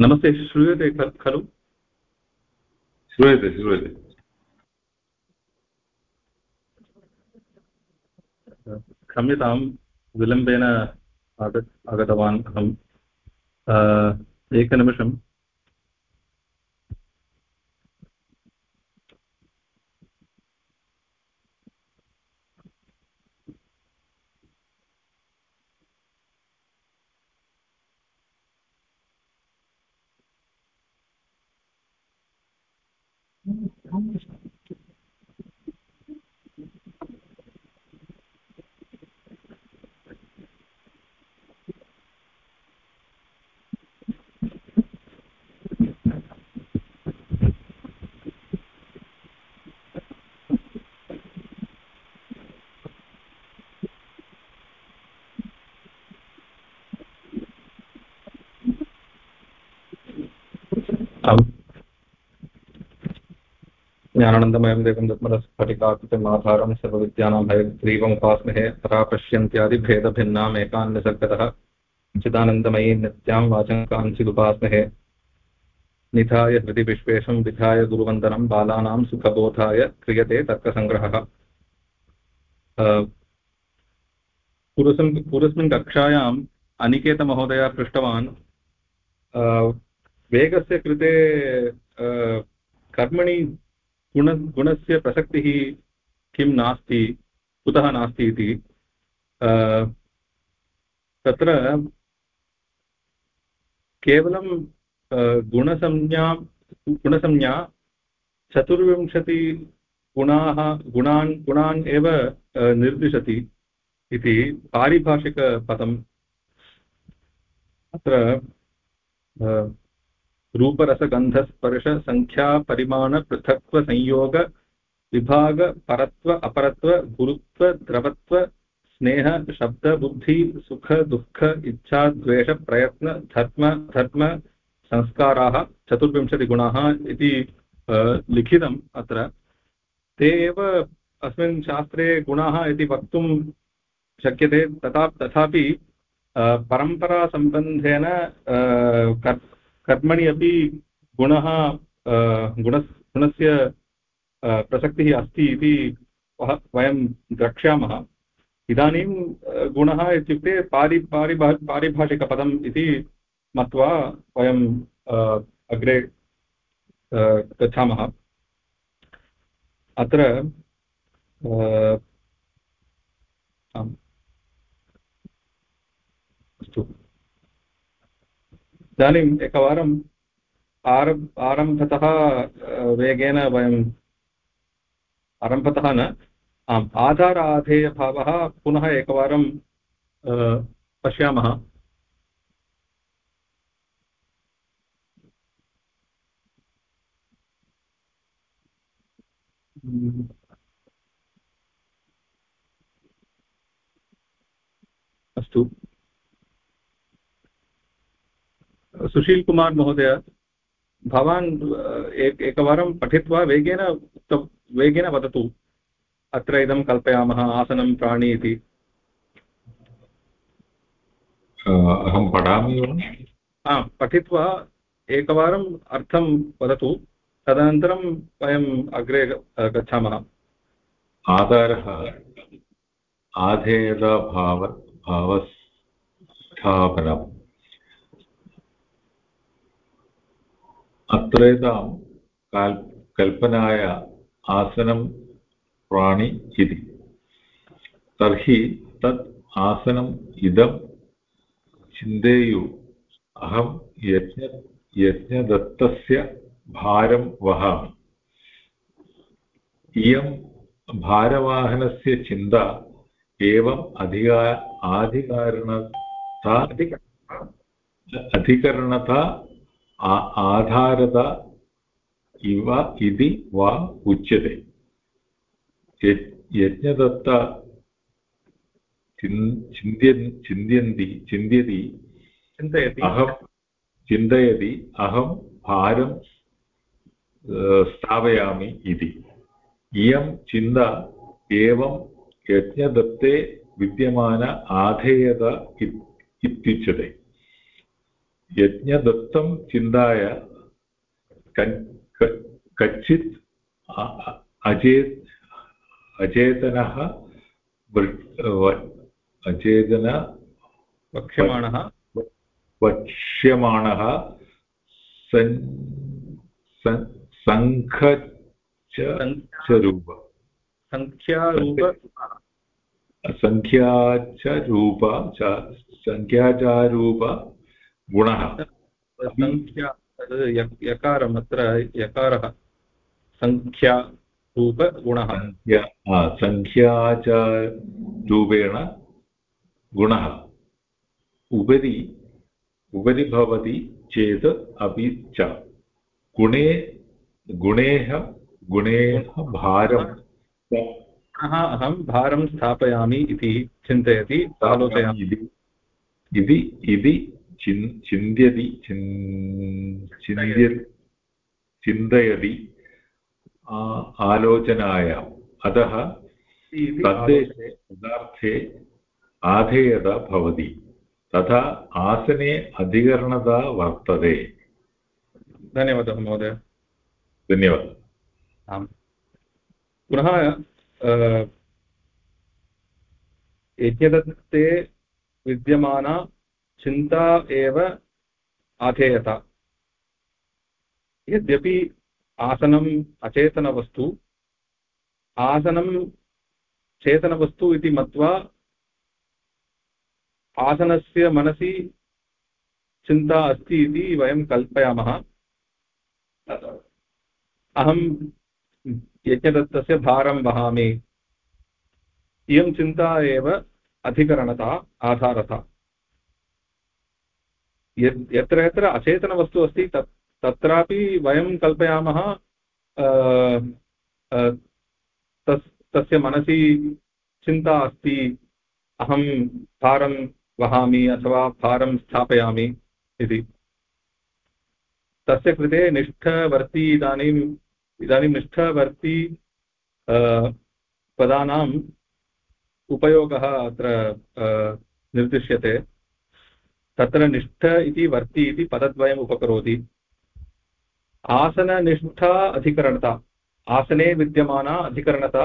नमस्ते श्रूयते खलु? श्रूयते श्रूयते। क्षम्यतां विलम्बेन आग आगतवान् अहम्। एकनिमिषम्। ज्ञानानन्दमयं देवं दत्मरस्फटिकाकृतिम् आधारं सर्वविद्यानां हयग्रीवमुपास्महे तथा पश्यन्त्यादिभेदभिन्नाम् एकान् निसर्गतः चिदानन्दमयी नित्यां वाचङ्काञ्चिदुपास्महे निधाय हृदि विश्वेशं विधाय गुरुवन्दनं बालानां सुखबोधाय क्रियते तर्कसङ्ग्रहः पूर्वस्मिन् पूर्वस्मिन् कक्षायाम् अनिकेतमहोदयः पृष्टवान्। वेगस्य कृते कर्मणि गुण, गुणस्य प्रसक्तिः किं नास्ति, कुतः नास्ति इति तत्र केवलं गुणसंज्ञा गुणसंज्ञा चतुर्विंशतिगुणाः गुणान् गुणान् एव निर्दिशति इति पारिभाषिकपदम् अत्र रूपरसगन्धस्पर्शसङ्ख्यापरिमाणपृथक्त्वसंयोग विभाग, परत्व, अपरत्व, गुरुत्व, द्रवत्व, स्नेह शब्दबुद्धि सुख, दुःख, इच्छा, द्वेष, प्रयत्न, धर्म धर्म संस्काराः, चतुर्विंशतिगुणाः इति लिखितम् अत्र। ते एव अस्मिन् शास्त्रे गुणाः इति वक्तुं शक्यते। तथा, तथापि परम्परासम्बन्धेन कर्मणि अपि गुणः गुण गुणस्य प्रसक्तिः अस्ति इति वयं द्रक्ष्यामः। इदानीं गुणः इत्युक्ते पारि, पारिभा, पारिभाषिकपदम् इति मत्वा वयं अग्रे गच्छामः। अत्र अस्तु। इदानीम् एकवारम् आरब्, आरम्भतः वेगेन वयम् आरम्भतः न, आम् आधार आधेयभावः पुनः एकवारं पश्यामः। अस्तु। सुशील कुमार महोदय भवान् एकवारं पठित्वा वेगेन वेगेन वदतु। अत्र इदं कल्पयामः आसनं प्राणी इति। अहं पठामि वा? पठित्वा एकवारम् अर्थं वदतु। तदनन्तरं वयम् अग्रे गच्छामः। आधारः आधेयताभाव भावस्थापनम्। अत्रैतां काल्, कल्पनाय आसनं प्राणि इति। तर्हि तत् आसनम् इदं चिन्तयु अहं यज्ञ, यज्ञदत्तस्य भारं वहामि। इयं भारवाहनस्य चिन्ता एवम् अधिका आधिकारणता अधिकरणता आधारता इव इति वा उच्यते यज्ञदत्त चिन्त्यन् चिन्त्यन्ति चिन्त्यति चिन्तयति अहं चिन्तयति अहं भारं स्थापयामि इति इयं चिन्ता एवं यज्ञदत्ते विद्यमान आधेयता इत्युच्यते यज्ञदत्तं चिन्ताय कच्चित् अचेत् अचेतनः अचेतन वक्ष्यमाणः। वक्ष्यमाणः सङ्खरूप सङ्ख्यारूप सङ्ख्या च रूप सङ्ख्या च रूप गुणः। यकारम् अत्र यकारः। सङ्ख्या रूपगुणः सङ्ख्या च रूपेण गुणः। उपरि उपरि भवति चेत् अपि च। गुणे गुणेः गुणेः भारं। अहं भारं स्थापयामि इति चिन्तयति आलोचयामि। इति इति चिन् चिन्त्यति चिन्त्य चिन्तयति आलोचनायाम् अतः तद्देशे पदार्थे आधेयता भवति तथा आसने अधिकरणता वर्तते धन्यवादः महोदय धन्यवादः आम् पुनः यज्ञदत्ते विद्यमाना चिन्ता एव आधेयता यद्यपि आसनम् अचेतनवस्तु, आसनं चेतनवस्तु इति मत्वा आसनस्य मनसि चिन्ता अस्ति इति वयं कल्पयामः। अहं यज्ञदत्तस्य भारं वहामि। इयं चिन्ता एव अधिकरणता, आधारता। यत्र यत्र अचेतनवस्तु अस्ति, तत् तत्रापि वयं कल्पयामः तस् तस्य मनसि चिन्ता अस्ति, अहं भारं वहामि अथवा भारं स्थापयामि इति। तस्य कृते निष्ठवर्ती इदानीम् इदानीं निष्ठवर्ती पदानाम् उपयोगः अत्र निर्दिश्यते। तत्र निष्ठ इति वर्ति इति पदद्वयम् उपकरोति। आसननिष्ठा अधिकरणता, आसने विद्यमाना अधिकरणता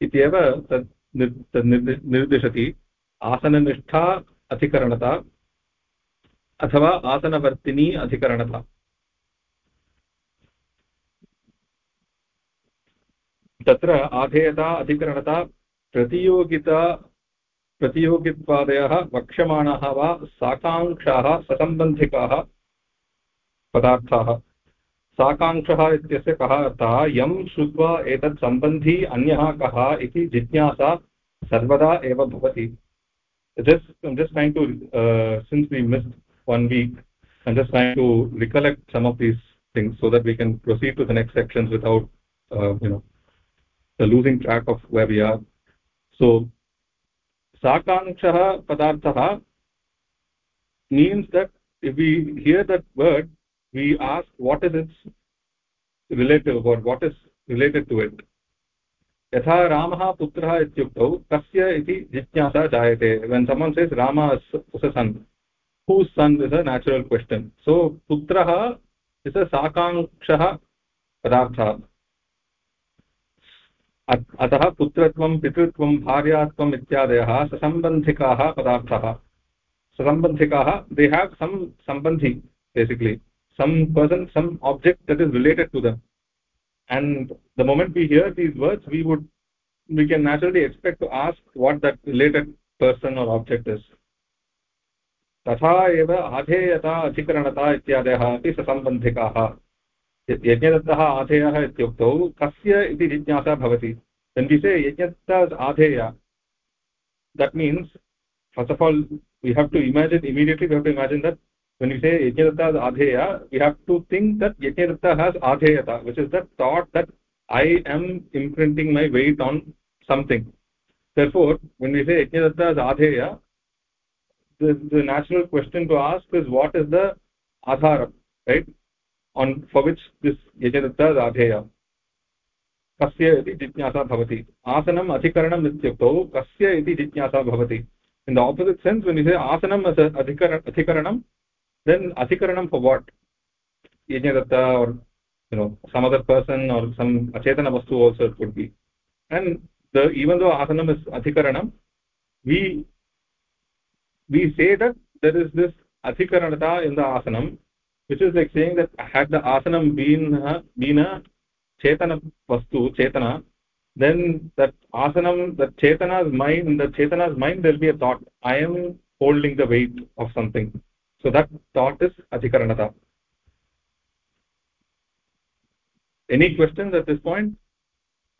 इत्येव तत् निर्दिशति। आसननिष्ठा अधिकरणता अथवा आसनवर्तिनी अधिकरणता। तत्र आधेयता, अधिकरणता, प्रतियोगिता प्रतियोगित्वादयः वक्ष्यमाणाः वा साकाङ्क्षाः ससम्बन्धिकाः पदार्थाः साकाङ्क्षः इत्यस्य कः अर्थः यं श्रुत्वा एतत् सम्बन्धी अन्यः कः इति जिज्ञासा सर्वदा एव भवति just i'm just trying to uh, since we missed one week i'm just trying to recollect some of these things so that we can proceed to the next sections without uh, you know losing track of where we are so साकांक्षः पदार्थः means that we hear that word we ask what is it's relative word what is related to it यथा रामः पुत्रः इत्युक्तौ कस्य इति जिज्ञासा जायते। वेन् समन् सेस् रामः son who son is a natural question so पुत्रः इस् अ साकाङ्क्षः पदार्थः। अतः पुत्रत्वं, पितृत्व, भार्यात्वम् इत्यादयः ससम्बन्धिकाः पदार्थ। ससम्बन्धिकाः दे हेव सम् सम्बन्धि basically person person some object that is related to them the moment we hear these words we would we can naturally expect to ask what that related person or object is तथा आधेयता, अधिकरणता इत्यादय अपि ससम्बन्धिकाः। यज्ञदत्तः आधेयः इत्युक्तौ कस्य इति जिज्ञासा भवति। तन्विषये यज्ञदत्त आधेय। That means first of all we have to imagine immediately we have to imagine that तन्विषये यज्ञदत्त आधेय। We have to think that Yajnadatta has आधेयत which is that thought that I am imprinting my weight on something therefore when we say yajnadatta is adheya the, the natural question to ask is what on for which this yajnata is adheya कस्य इति जिज्ञासा भवति आसनम् अधिकरणम् इत्युक्तौ कस्य इति जिज्ञासा भवति opposite sense when we say asanam as a adhikaranam then adhikaranam for what yajnadatta or you know some other person or some achetana vastu also it could be and the even though asanam is adhikaranam we we say that there is this adhikaranata in the asanam which is like saying that had the asanam been been a chetana vastu chetana then that asanam that chetana's mind the chetana's mind there will be a thought i am holding the weight of something. So that thought is adhikaranata. Any questions at this point?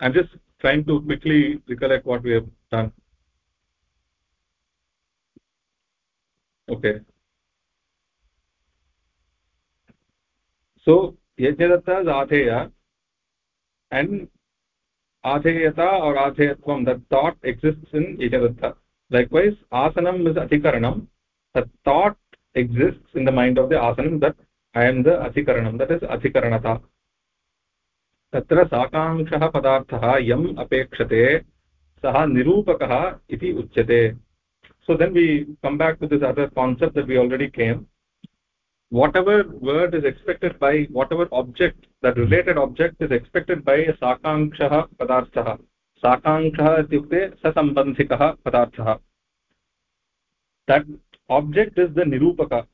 I'm just trying to quickly recollect what we have done. Okay so Yajnadatta आथेय and आथेयता और आथेयत्वं that thought exists in Yajnadatta like वैस् आसनम् is अधिकरणं that that the mind of the आसनं that I am the अधिकरणं that is अधिकरणता. तत्र साकाङ्क्षः पदार्थः यम् अपेक्षते, सः निरूपकः इति उच्यते. So then we come back to this other concept that we already came whatever word is expected by whatever object that related object is expected by a sakanksha padarthah sakanksha ityukte sasambandhikah padarthah that object is the nirupaka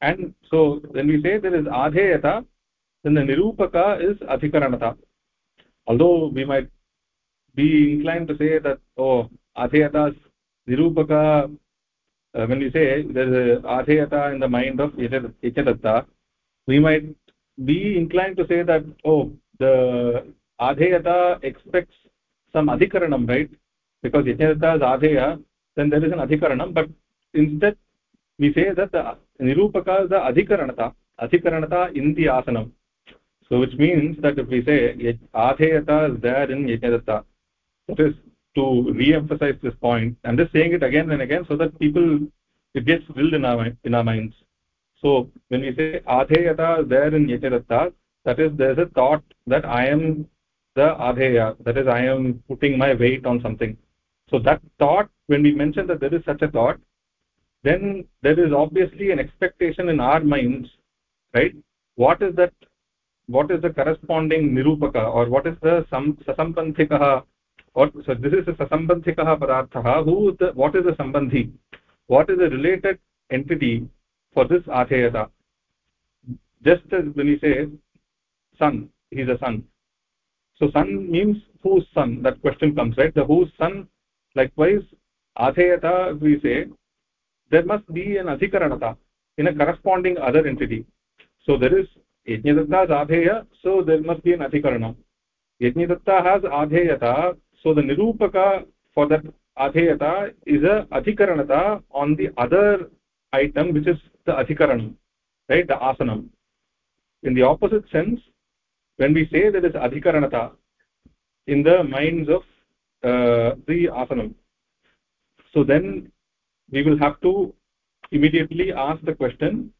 and so when we say there is adheyata then the nirupaka is adhikaranata although we might be inclined to say that oh adheyata nirupaka uh, when we say there is adheyata in the mind of ichadatta we might be inclined to say that oh the adheyata expects some adhikaranam right? Because ichadatta is adheya then there is an adhikaranam. But instead we say that the nirupaka is the adhikaranata adhikaranata in the asanam. So which means that if we say adheyata is there in yajnadatta that is to re-emphasize this point i'm just saying it again and again so that people it gets drilled in our in our minds. So when we say adheyata there in yajnadatta that is there's a thought that i am the adheya that is i am putting my weight on something. So that thought when we mention that there is such a thought then there is obviously an expectation in our minds right? What is that what is the corresponding nirupaka or what is the sam sasambandhikah or so this is a sasambandhikah padarthah who the what is the sambandhi what is the related entity for this atheyata just as when we say son he is a son so son means whose son that question comes right the whose son likewise atheyata we say there must be an adhikaranata in a corresponding other entity so there is yajnadatta adheya so there must be an adhikaranam yajnadatta has adheyata so the nirupaka for that adheyata is a adhikaranata on the other item which is the adhikaranam right the asanam. In the opposite sense when we say there is adhikaranata in the minds of uh, the asanam so then we will have to immediately ask the question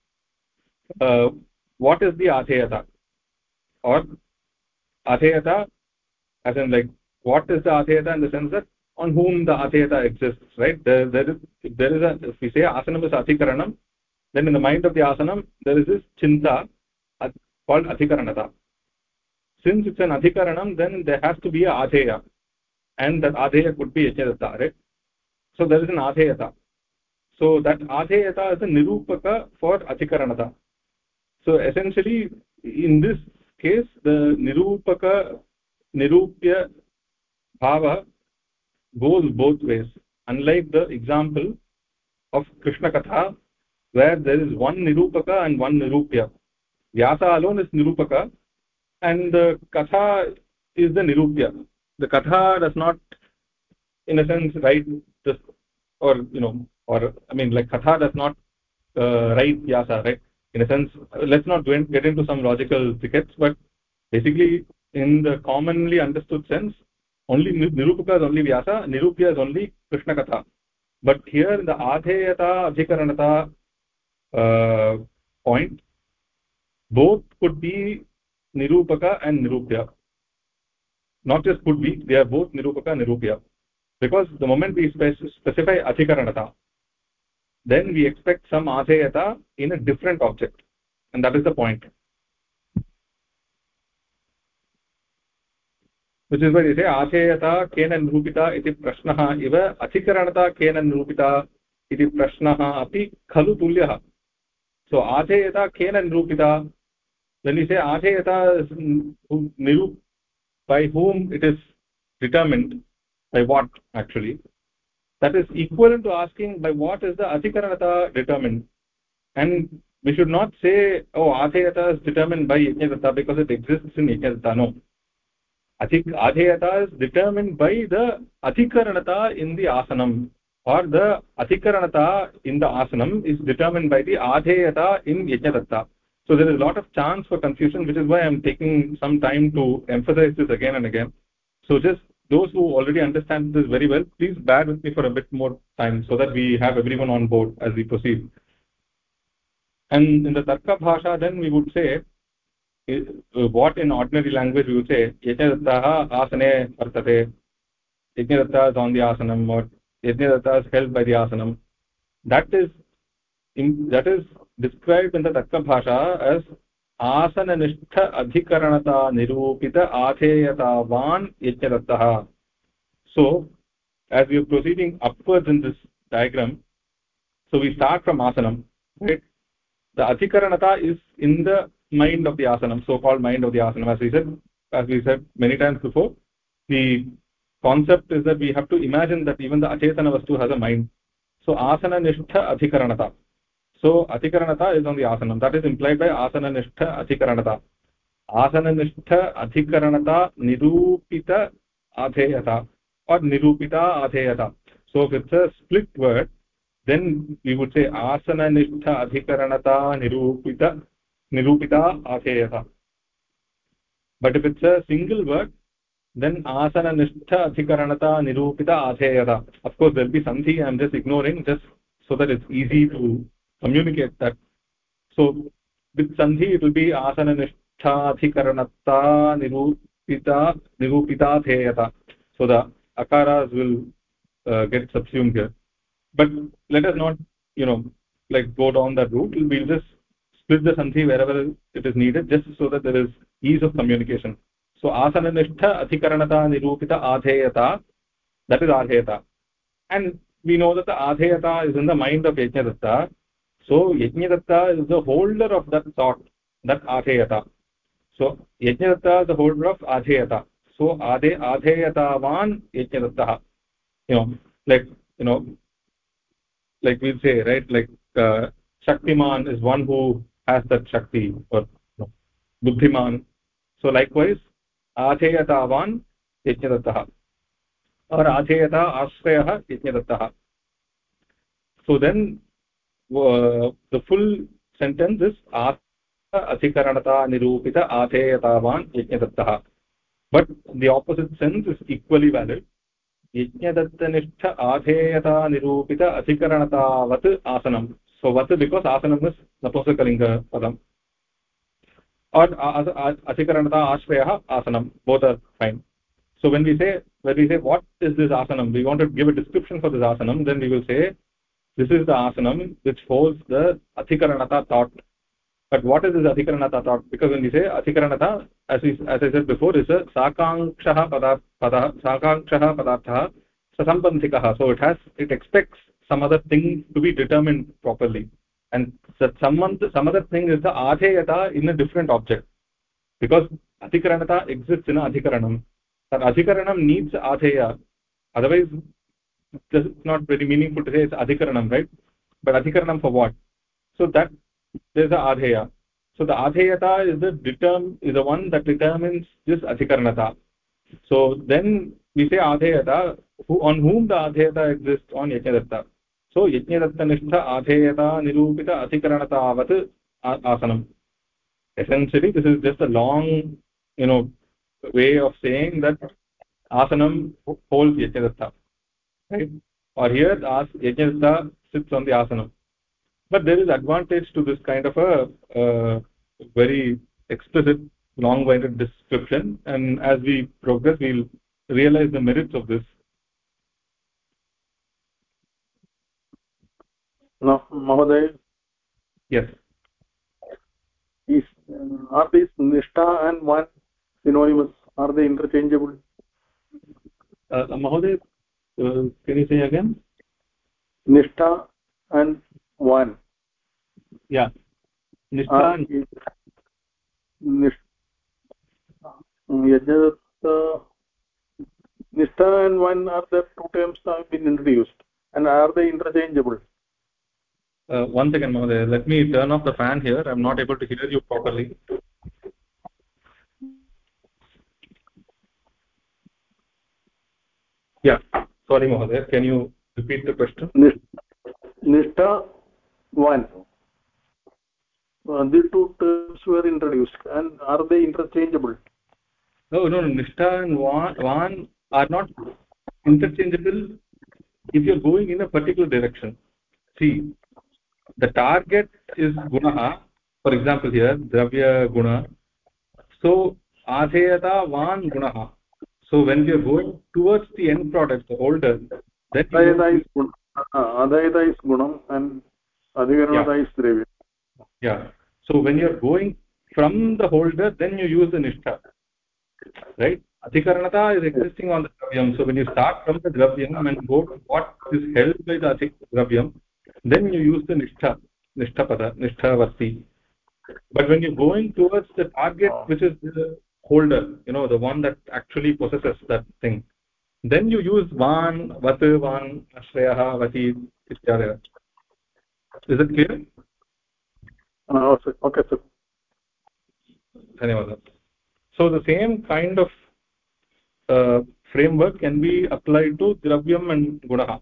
uh, what is the adheyata or adheyata as in like what is the adheyata in the sense that on whom the adheyata exists right there, there is if there is a if we say asanam is adhikaranam then in the mind of the asanam there is this chinta called adhikaranata since it's an adhikaranam then there has to be a adheya and that adheya could be yajnadatta right so there is an adheyata so that adheyata is a nirupaka for adhikaranata so essentially in this case the nirupaka nirupya bhava goes both ways. Unlike the example of krishna katha where there is one nirupaka and one nirupya. Vyasa alone is nirupaka and the katha is the nirupya. The katha does not in a sense write this or you know or i mean like katha does not uh, write vyasa right? In a sense let's not get into some logical thickets but basically in the commonly understood sense only nirupaka is only vyasa nirupya is only krishna katha but here the adheyata adhikaranata uh, point both could be nirupaka and nirupya not just could be they are both nirupaka and nirupya because the moment we specify adhikaranata then we expect some adheyata in a different object and that is the point which is why you say adheyata kena nirupita iti prashnah iva adhikaranata kena nirupita iti prashnah api khalu tulyah so adheyata kena nirupita when we say adheyata nirup by whom it is determined by what actually that is equivalent to asking by what is the adhikaranata determined and we should not say oh adheyata is determined by yajnadatta because it exists in yajnadatta no adhik adheyata is determined by the adhikaranata in the asanam. Or the adhikaranata in the asanam is determined by the adheyata in yajnadatta. So there is a lot of chance for confusion which is why i'm taking some time to emphasize this again and again. So just those who already understand this very well please bear with me for a bit more time so that we have everyone on board as we proceed. And in the tarka bhasha then we would say what in ordinary language you say यज्ञदत्ताः आसने वर्तते यज्ञदत्ता सौन्दि आसनम what यज्ञदत्ता help by the आसनं that is in that is described in the तत्कभाषा as आसननिष्ठ अधिकरणता निरूपित आधेयतावान् यज्ञदत्तः so as you proceeding upwards in this diagram so we start from आसनम the अधिकरणता is in the mind of the asanam so called mind of the asanam as we said as we said many times before the concept is that we have to imagine that even the achetana vastu has a mind so asana nishtha adhikaranata so adhikaranata is on the asanam that is implied by asana nishtha adhikaranata asana nishtha adhikaranata nirupita adheyata or nirupita adheyata so if it's a split word then we would say asana nishtha adhikaranata nirupita निरूपिता आधेयः but it's a single word then आसननिष्ठ अधिकरणता निरूपित आधेयः of course well be सन्धि I am just ignoring just so that it's easy to communicate that so with सन्धि it will be आसननिष्ठाधिकरणता निरूपिता, निरूपिताधेयत। So the अकाराज् will get subsume here but let us not you know like go down the route will will just split the sandhi wherever it is needed just so that there is ease of communication. So asana nishtha adhikaranata nirupita adheyata that is adheyata and we know that the adheyata is in the mind of yajnadatta. So yajnadatta is the holder of that thought that adheyata so yajnadatta is the holder of adheyata so ade adheyatavan yajnadattah you know like you know like we say right like uh, shaktiman is one who has that shakti or know, buddhiman so likewise adheyatavan yajnadattah or adheyata ashrayah yajnadattah so then uh, the full sentence is अधिकरणता निरूपित आधेयतावान् यज्ञदत्तः but the opposite sense is equally valid यज्ञदत्तनिष्ठ आधेयता निरूपित अधिकरणतावत् आसनं so what because asanam is napusakalinga padam or adhikaranata ashrayah asanam both are fine so when we say when we say what is this asanam we want to give a description for this asanam then we will say this is the asanam which holds the adhikaranata thought but what is this adhikaranata thought because when we say adhikaranata as we as i said before is a sakanksha padarth padah sakanksha padarthah sasambandhikah so it has it expects some other thing to be determined properly and that some other thing is the adheyata in a different object because adhikaranata exists in adhikaranam that adhikaranam needs adheya otherwise it's not very meaningful to say it's adhikaranam right but adhikaranam for what so that there's a adheya so the adheyata is the determ is the one that determines this adhikaranata so then we say adheyata who on whom the adheyata exists on yajnadatta yajnadatta nishtha adheyata nirupita adhikaranatavat asanam essentially this is just a long you know way of saying that asanam holds yajnadatta right? Or here as yajnadatta sits on the asanam but there is advantage to this kind of a very explicit long-winded description and as we progress we'll realize the merits of this mahoday yes. Is uh, are these nishtha and one synonymous? Are they interchangeable? Uh, mahoday uh, can you say again? Nishtha and one. Yeah. Nishtha uh, nish yajat nishtha and one are the two terms that have been introduced. And are they interchangeable uh, one second Mahoday. let me turn off the fan here. I'm not able to hear you properly. Yeah. Sorry Mahoday. can you repeat the question? Nishtha one. Uh, these two terms were introduced and are they interchangeable? No no no. Nishtha and van are not interchangeable if you're going in a particular direction. See the target is guna for example here dravya guna. So adheyata van guna so when we are going towards the end product the older then adhayata is guna uh, adhayata is gunam and adhikaranata yeah. is dravya. Yeah. So when you are going from the holder then you use the nishtha right? Adhikaranata is existing on the dravyam. So when you start from the dravyam and go to what is held by the dravyam then you use the nishtha nishthapada nishthavasti but when you're going towards the target which is the holder you know the one that actually possesses that thing then you use van vat van ashrayah vati ityadya is it clear? Uh, okay sir. Dhanyawad so the same kind of uh, framework can be applied to dravyam and gunah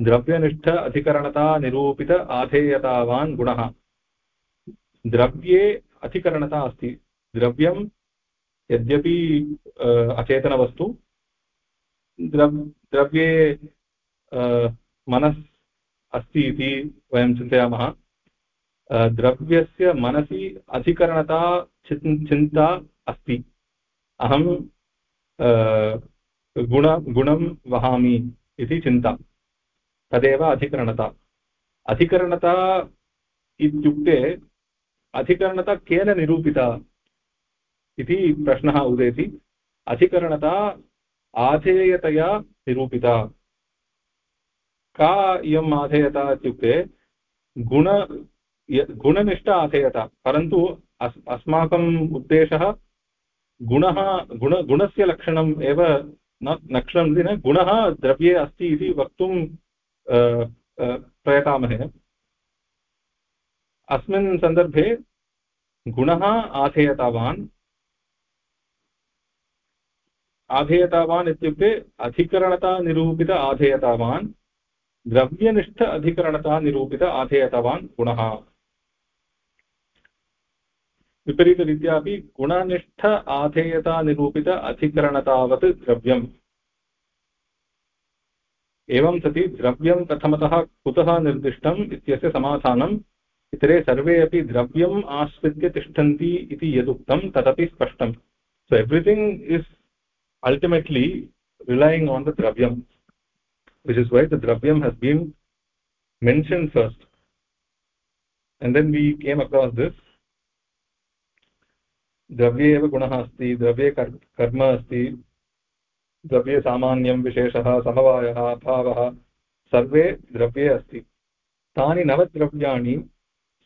द्रव्यनिष्ठ अधिकरणता निरूपित आधेयतावान् गुणः। द्रव्ये अधिकरणता अस्ति। द्रव्यं यद्यपि अचेतनवस्तु, द्रव्, द्रव्ये मनस् अस्ति इति वयं चिन्तयामः। द्रव्यस्य मनसि अधिकरणता चिन्ता अस्ति। अहं गुण, गुणं वहामि इति चिन्ता। तदेव अधिकरणता। अधिकरणता इत्युक्ते अधिकरणता केन निरूपिता इति प्रश्नः उदेति। अधिकरणता आधेयतया निरूपिता। का इयम् आधेयता इत्युक्ते गुण गुणनिष्ठ आधेयता, परन्तु अस्, अस्माकम् उद्देशः गुणः, गुण, गुणस्य लक्षणम् एव न लक्षणम् इति न, गुणः द्रव्ये अस्ति इति वक्तुं प्रयतामहे। अस्मिन् सन्दर्भे गुणः आधेयतावान्। आधेयतावान् इत्युक्ते अधिकरणतानिरूपित आधेयतावान्, द्रव्यनिष्ठ अधिकरणतानिरूपित आधेयतावान् गुणः। विपरीतरीत्या अपि गुणनिष्ठ आधेयतानिरूपित अधिकरणतावत् द्रव्यम्। एवं सति द्रव्यं प्रथमतः कुतः निर्दिष्टम् इत्यस्य समाधानम् इतरे सर्वे अपि द्रव्यम् आश्रित्य तिष्ठन्ति इति यदुक्तं तदपि स्पष्टम्। So everything is ultimately relying on the dravyam which is why the dravyam has been mentioned first. And then we came across this. द्रव्ये एव गुणः अस्ति, द्रव्ये कर्म अस्ति द्रव्ये सामान्यं विशेषः, समवायः, अभावः, सर्वे द्रव्ये अस्ति। तानि नवद्रव्याणि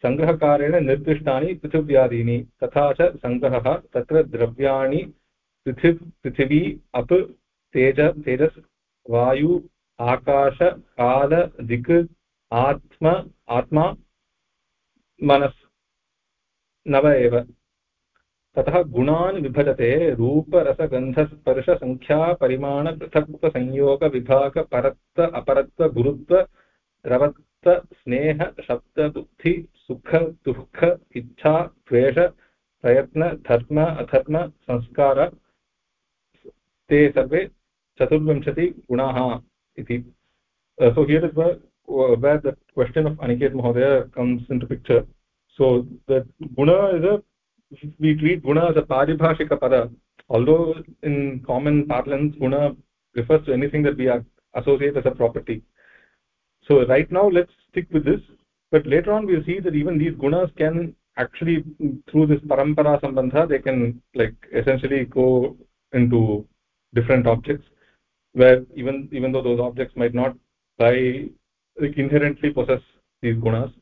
सङ्ग्रहकारेण निर्दिष्टानि पृथिव्यादीनि, तथा च सङ्ग्रहः तत्र द्रव्याणि पृथिव् पृथिवी अप् तेज, तेजस्, वायु, आकाश, काल, दिक्, आत्म, आत्मा, मनस्, नव एव। ततः गुणान् विभजते रूपरसगन्धस्पर्शसङ्ख्यापरिमाणपृथक्त्वसंयोगविभागपरत्व अपरत्व गुरुत्व द्रवत्व स्नेह शब्दबुद्धि सुख दुःख इच्छा द्वेष प्रयत्न धर्म अधर्म संस्कार ते सर्वे चतुर्विंशतिगुणाः इति। So here is where, where the question of aniket mahodaya comes into picture. So the guna is a we treat guna as a paribhashika pada although in common parlance guna refers to anything that we are associate as a property. So right now let's stick with this. But later on we'll see that even these gunas can actually through this parampara sambandha they can like essentially go into different objects where even even though those objects might not by like inherently possess these gunas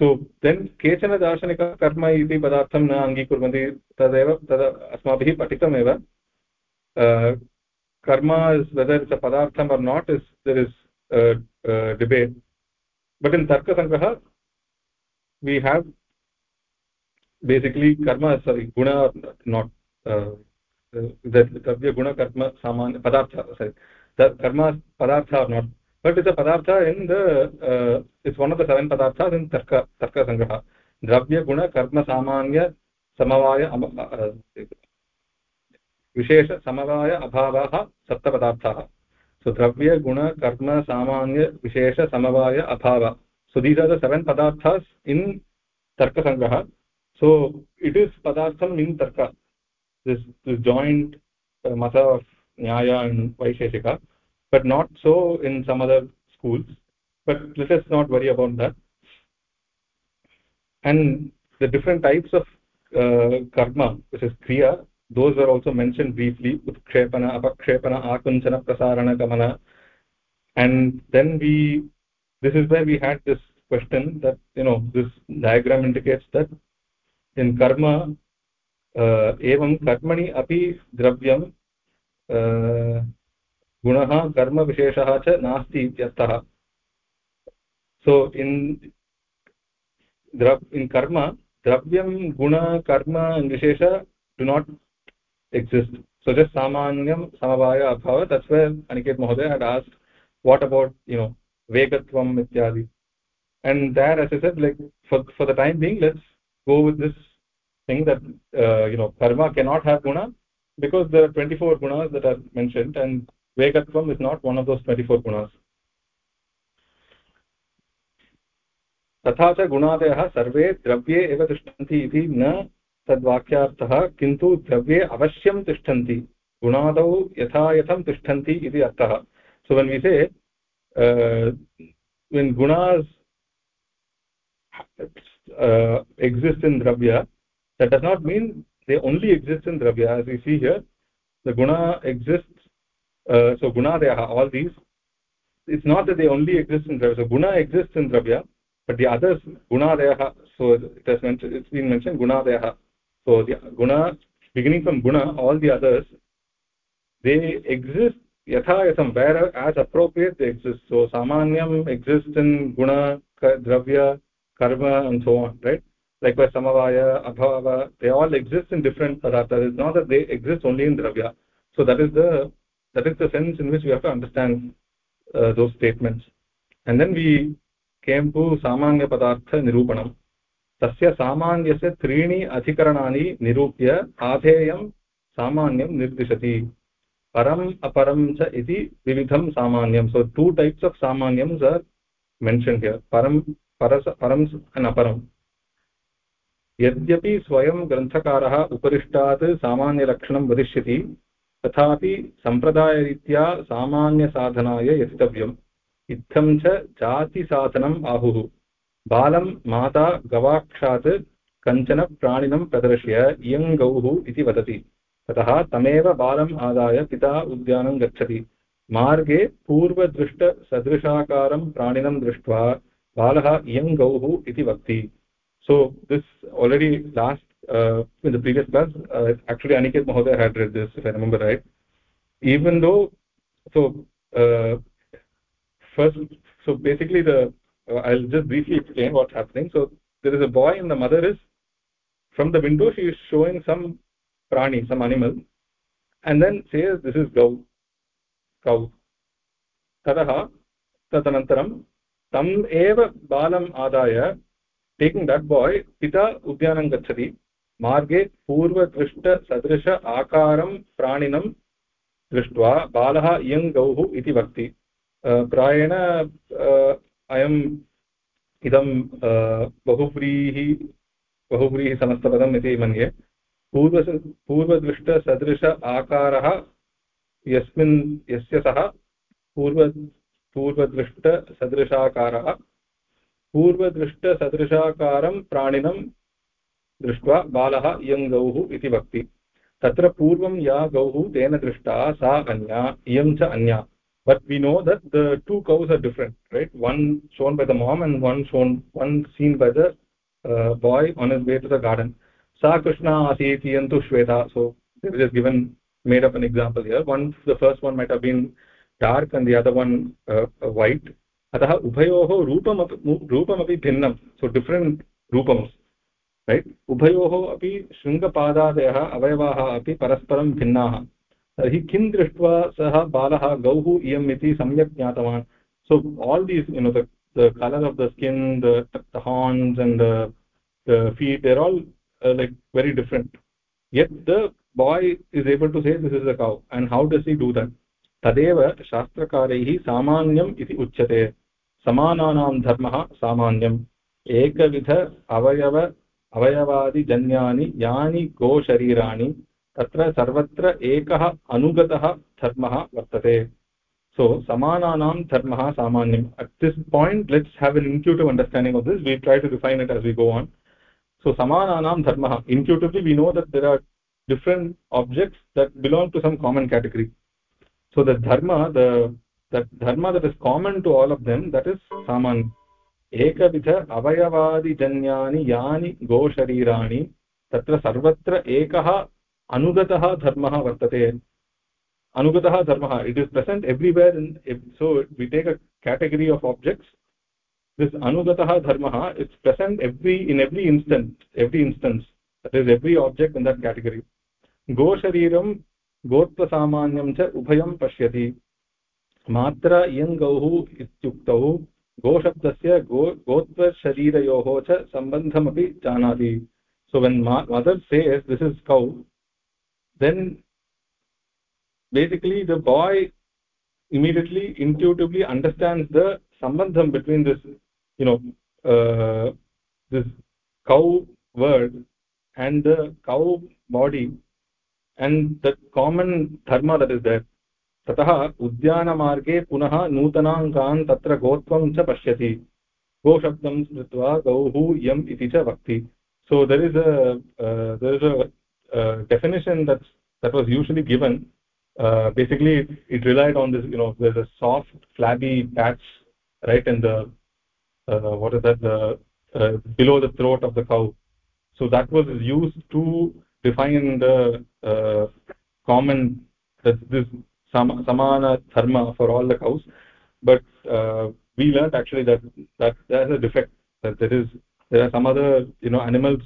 so then केचन दार्शनिककर्म इति पदार्थं न अङ्गीकुर्वन्ति, तदव, तद अस्माभिः पठितमेव। कर्म is whether is a पदार्थम् are not is there is debate but in Tarkasangraha we have basically कर्म सारि गुण नाट् द्रव्यगुणकर्म सा पदार्थ सारि कर्म, पदार्थ are not karma but it's a padartha in the uh, it's one of the seven padarthas in tarka tarka sangraha द्रव्य गुण कर्म सामान्य समवाय विशेष समवाय अभावः सप्तपदार्थाः dravya guna karma samanya vishesha samavaya abhava so these are the seven padarthas in tarka sangraha so it is padartham in tarka this, this joint uh, mata of nyaya and vaisheshika but not so in some other schools. But let us not worry about that. And the different types of uh, karma which is kriya those were also mentioned briefly. Utkshepana apakshepana akunchana prasarana gamana and then we this is where we had this question that you know this diagram indicates that in karma uh, evam karmani api dravyam uh, गुणः कर्मविशेषः च नास्ति सो इन in द्रव् कर्म, द्रव्यं, गुण, कर्म, विशेष do not exist so just सामान्यं समवाय अभवत् तत् अनिकेत् महोदय had asked what about you know वेगत्वम् इत्यादि? And there as as add like for the time being let's go with this thing that you know कर्म केनाट् हेव् गुण because there twenty four गुणस् that are mentioned and vegatvam is not one of those 24 gunas तथा च गुणादयः सर्वे द्रव्ये एव तिष्ठन्ति इति न तद्वाक्यार्थः किन्तु द्रव्ये अवश्यं तिष्ठन्ति गुणादौ यथा यथं तिष्ठन्ति इति अर्थः सो वेन् वि से when gunas uh, exist in dravya that does not mean they only exist in dravya as we see here the guna exists uh, so gunadeha all these it's not that they only exist in dravya. So guna exists in dravya but the others gunadeha so it has mentioned it's been mentioned gunadeha so the guna beginning from guna all the others they exist yatha yatham where as appropriate they exist. So samanyam exists in guna dravya karma and so on right? Likewise samavaya abhava they all exist in different padarthas it's not that they exist only in dravya. So that is the that is the sense in which we have to understand uh, those statements and then we came to samanya padartha nirupanam तस्य सामान्यस्य त्रीणि अधिकरणानि निरूप्य आधेयं सामान्यं निर्दिशति परम् अपरं च इति विविधं सामान्यं two types of samanyams are mentioned here param paras param and aparam यद्यपि स्वयं ग्रन्थकारः उपरिष्टात् सामान्यलक्षणं वदिष्यति तथापि सम्प्रदायरीत्या सामान्यसाधनाय यतितव्यम् इत्थं च जातिसाधनम् आहुः। बालं माता गवाक्षात् कञ्चन प्राणिनं प्रदर्श्य, इयं गौः इति वदति। ततः तमेव बालम् आदाय पिता उद्यानं गच्छति। मार्गे पूर्वदृष्टसदृशाकारं प्राणिनं दृष्ट्वा बालः इयं गौः इति वक्ति। So, this already last in the previous class uh, actually aniket mahoday had read this if i remember right even though so uh, first so basically the uh, i'll just briefly explain what's happening so there is a boy and the mother is from the window she is showing some prani some animal and then says this is cow cow ततः तदनन्तरं तम् एव बालम् आदाय taking that boy पिता उद्यानं गच्छति मार्गे पूर्वदृष्टसदृश आकारं प्राणिनं दृष्ट्वा बालः इयं गौः इति वक्ति। प्रायेण अयम् इदं बहुव्रीहि बहुव्रीहि समस्तपदम् इति मन्ये। पूर्व पूर्वदृष्टसदृश आकारः यस्मिन्, यस्य सः पूर्व, पूर्वदृष्टसदृशाकारः। पूर्वदृष्टसदृशाकारं प्राणिनं दृष्ट्वा बालः इयं गौः वक्ति। तत्र पूर्वं या गौः तेन दृष्टा, सा अन्या इं च but but we know that the two cows are different right one shown by the mom and one shown one seen by the boy on his way to the garden सा कृष्णा आसीत् इयं तु Shweta so there is given made up an example here one the first one might a been and and the other one white अतः उभयोः रूपमपि सो different रूपम्। Right उभयोः अपि शृङ्गपादादयः अवयवाः अपि परस्परं भिन्नाः। तर्हि किं दृष्ट्वा सः बालः गौः इयम् इति सम्यक् ज्ञातवान्? So all these you know the colour of the skin दान्स् and the feet there all like very different yet the boy is able to say this is a cow and how does he do then तदेव शास्त्रकारैः सामान्यम् इति उच्यते समानानां धर्मः सामान्यम् एकविध अवयव अवयवादिजन्यानि यानि गोशरीराणि तत्र सर्वत्र एकः अनुगतः धर्मः वर्तते so samananam dharmah samanyam at this point let's have an intuitive understanding of this we try to define it as we go on so samananam dharmah intuitively we know that there are different objects that belong to some common category so the dharma the that dharma that is common to all of them that is saman एकविध अवयवादिजन्यानि यानि गोशरीराणि, तत्र सर्वत्र एकः अनुगतः धर्मः वर्तते। अनुगतः धर्मः it is present everywhere in so we take a category of objects this अनुगतः धर्मः it's present every in every instant every instance that is every object in that category गोशरीरं गोत्वसामान्यं च उभयं पश्यति। मात्रा इयङ्गौः इत्युक्तौ गोशब्दस्य गो गोत्वशरीरयोः च सम्बन्धमपि जानाति so when mother says this is cow then basically the boy immediately intuitively understands the sambandham between this you know uh, this cow word and the cow body and the common dharma that is there ततः उद्यानमार्गे पुनः नूतनाङ्कान् तत्र गोत्वं च पश्यति गोशब्दं स्मृत्वा गौः यम् इति च वक्ति so there is a uh, there is a uh, definition that that was usually given uh, basically it, it, relied on this you know there's a soft flabby patch right in the uh, what is that the uh, below the throat of the cow so that was used to define the uh, common that this sam samana dharma for all the cows. But we learned actually that that there's a defect that there is there are some other you know animals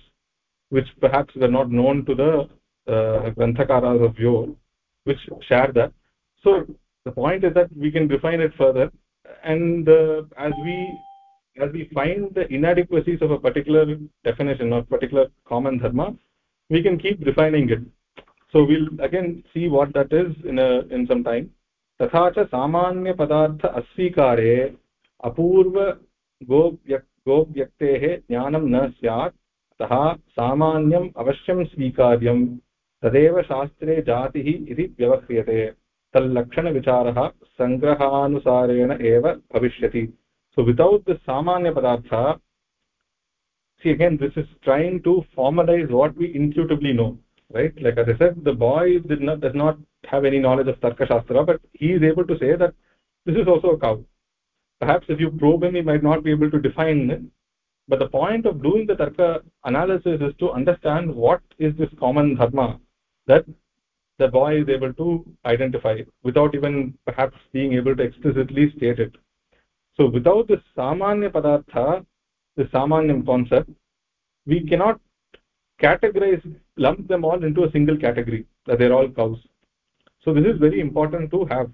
which perhaps were not known to the uh, granthakaras of yore which share that. So the point is that we can refine it further. And uh, as we as we find the inadequacies of a particular definition or particular common dharma we can keep refining it so we'll again see what that is in a in some तथा च सामान्यपदार्थ अस्वीकारे अपूर्व गोव्यक् गोव्यक्तेः ज्ञानं न स्यात् अतः सामान्यम् अवश्यं स्वीकार्यं तदेव शास्त्रे जातिः इति व्यवह्रियते तल्लक्षणविचारः सङ्ग्रहानुसारेण एव भविष्यति without the samanya padartha see again this is trying to formalize what we intuitively know right like as i said the boy did not does not have any knowledge of tarka shastra but he is able to say that this is also a cow perhaps if you probe him he might not be able to define it. but the point of doing the tarka analysis is to understand what is this common dharma that the boy is able to identify without even perhaps being able to explicitly state it so without this samanya padartha the samanyam concept we cannot categorize lump them all into a single category that they're all cows so this is very important to have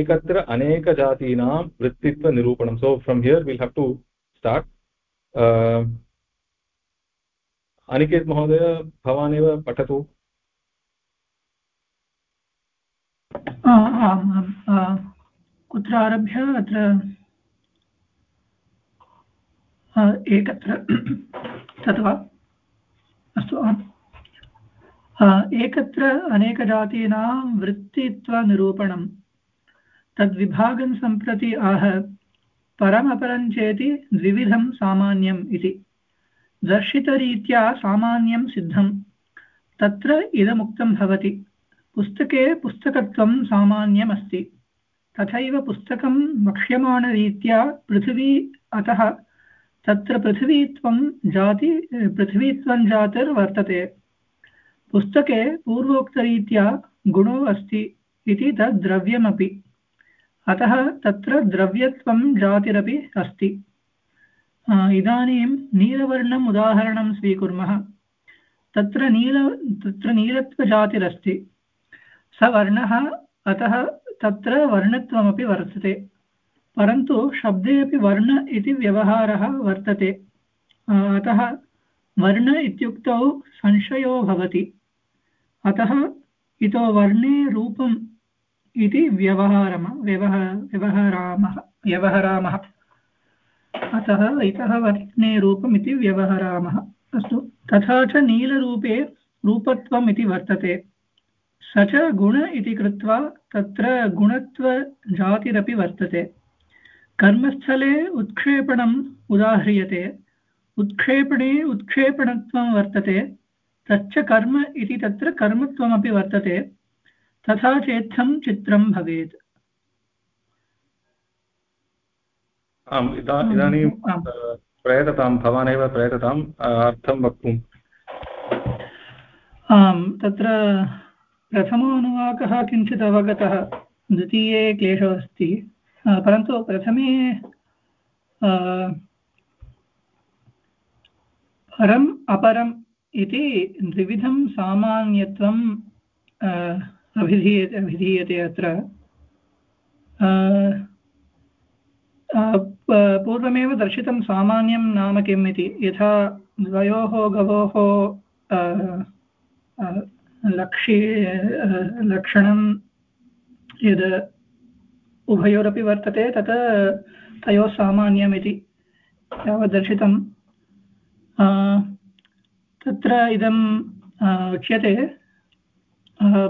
ekatra aneka jatinam vrittitva nirupanam so from here we'll have to start Aniket महोदय भवानेव पठतु कुत्र आरभ्य अत्र एकत्र तथा अस्तु एकत्र अनेकजातीनां वृत्तित्वनिरूपणं, तद्विभागं सम्प्रति आह परमपरं चेति द्विविधं सामान्यम् इति। दर्शितरीत्या सामान्यं सिद्धं तत्र इदमुक्तं भवति। पुस्तके पुस्तकत्वं सामान्यमस्ति। तथैव पुस्तकं वक्ष्यमाणरीत्या पृथिवी अतः तत्र पृथिवीत्वं जाति, पृथिवीत्वं जातिर्वर्तते पुस्तके पूर्वोक्तरीत्या गुणो अस्ति इति तद् द्रव्यमपि। अतः तत्र द्रव्यत्वं जातिरपि अस्ति। इदानीं नीलवर्णम् उदाहरणं स्वीकुर्मः। तत्र नील, तत्र नीलत्वजातिरस्ति। स वर्णः, अतः तत्र वर्णत्वमपि वर्तते। परन्तु शब्दे अपि वर्ण इति व्यवहारः वर्तते। अतः वर्ण इत्युक्तौ संशयो भवति। अतः इतो वर्णे रूपम् इति व्यवहारम, व्यवह, व्यवहरामः व्यवहरामः। अतः इतः वर्णे रूपम् इति व्यवहरामः। अस्तु, तथा च नीलरूपे रूपत्वम् इति वर्तते। स च गुण इति कृत्वा तत्र गुणत्वजातिरपि वर्तते। कर्मस्थले उत्क्षेपणम् उदाह्रियते। उत्क्षेपणे उत्क्षेपणत्वं वर्तते। तच्च कर्म इति तत्र कर्मत्वमपि वर्तते। तथा चेत्थं चित्रं भवेत्। आम् इदा इदानीं प्रयततां भवानेव प्रयतताम् अर्थं वक्तुम् आम् तत्र प्रथमोऽनुवाकः किञ्चित् अवगतः। द्वितीये क्लेशः अस्ति। परन्तु प्रथमे परम् अपरम् इति द्विविधं सामान्यत्वम् अभिधीयते अभिधीयते अत्र। पूर्वमेव दर्शितं सामान्यं नाम किम् इति। यथा द्वयोः, गवोः लक्षी लक्षणं यद् उभयोरपि वर्तते तत् तयोः सामान्यम् इति यावत् दर्शितं। तत्र इदम् उच्यते।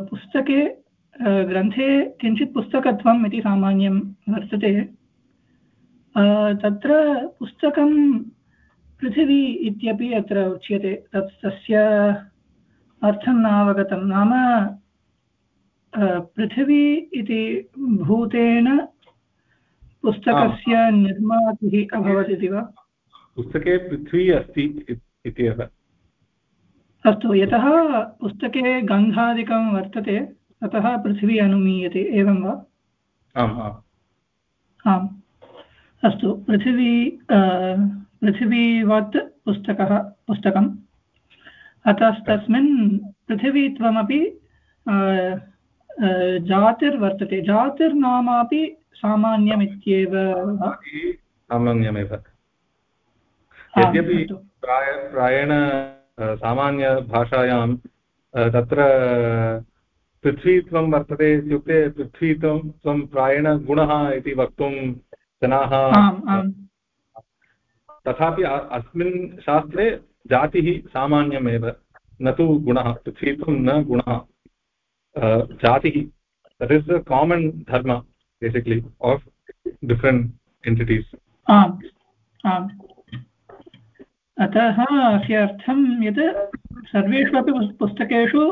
पुस्तके ग्रन्थे किञ्चित् पुस्तकत्वम् इति सामान्यं वर्तते। तत्र पुस्तकं पृथिवी इत्यपि अत्र उच्यते। तत् तस्य अर्थं न अवगतं नाम पृथिवी इति भूतेन पुस्तकस्य निर्मातिः अभवत् इति वा? पुस्तके पृथ्वी अस्ति इति एव। अस्तु यतः पुस्तके गन्धादिकं वर्तते अतः पृथिवी अनुमीयते एवं वा? आम् आम्। अस्तु पृथिवी पृथिवीवत् पुस्तकः पुस्तकम्। अतः तस्मिन् पृथिवीत्वमपि जातिर्वर्तते जातिर्नामापि सामान्यमित्येव। सामान्यमेव। यद्यपि प्राय प्रायेण सामान्यभाषायां तत्र पृथ्वीत्वं वर्तते इत्युक्ते पृथ्वीत्वं त्वं प्रायेण गुणः इति वक्तुं जनाः तथापि अस्मिन् शास्त्रे जातिः सामान्यमेव। न तु गुणः पृथ्वीत्वं न गुणः। जातिः that is the common dharma, basically, of different entities. आम् आम् अतः अस्य अर्थं यत् सर्वेषु अपि पुस्तकेषु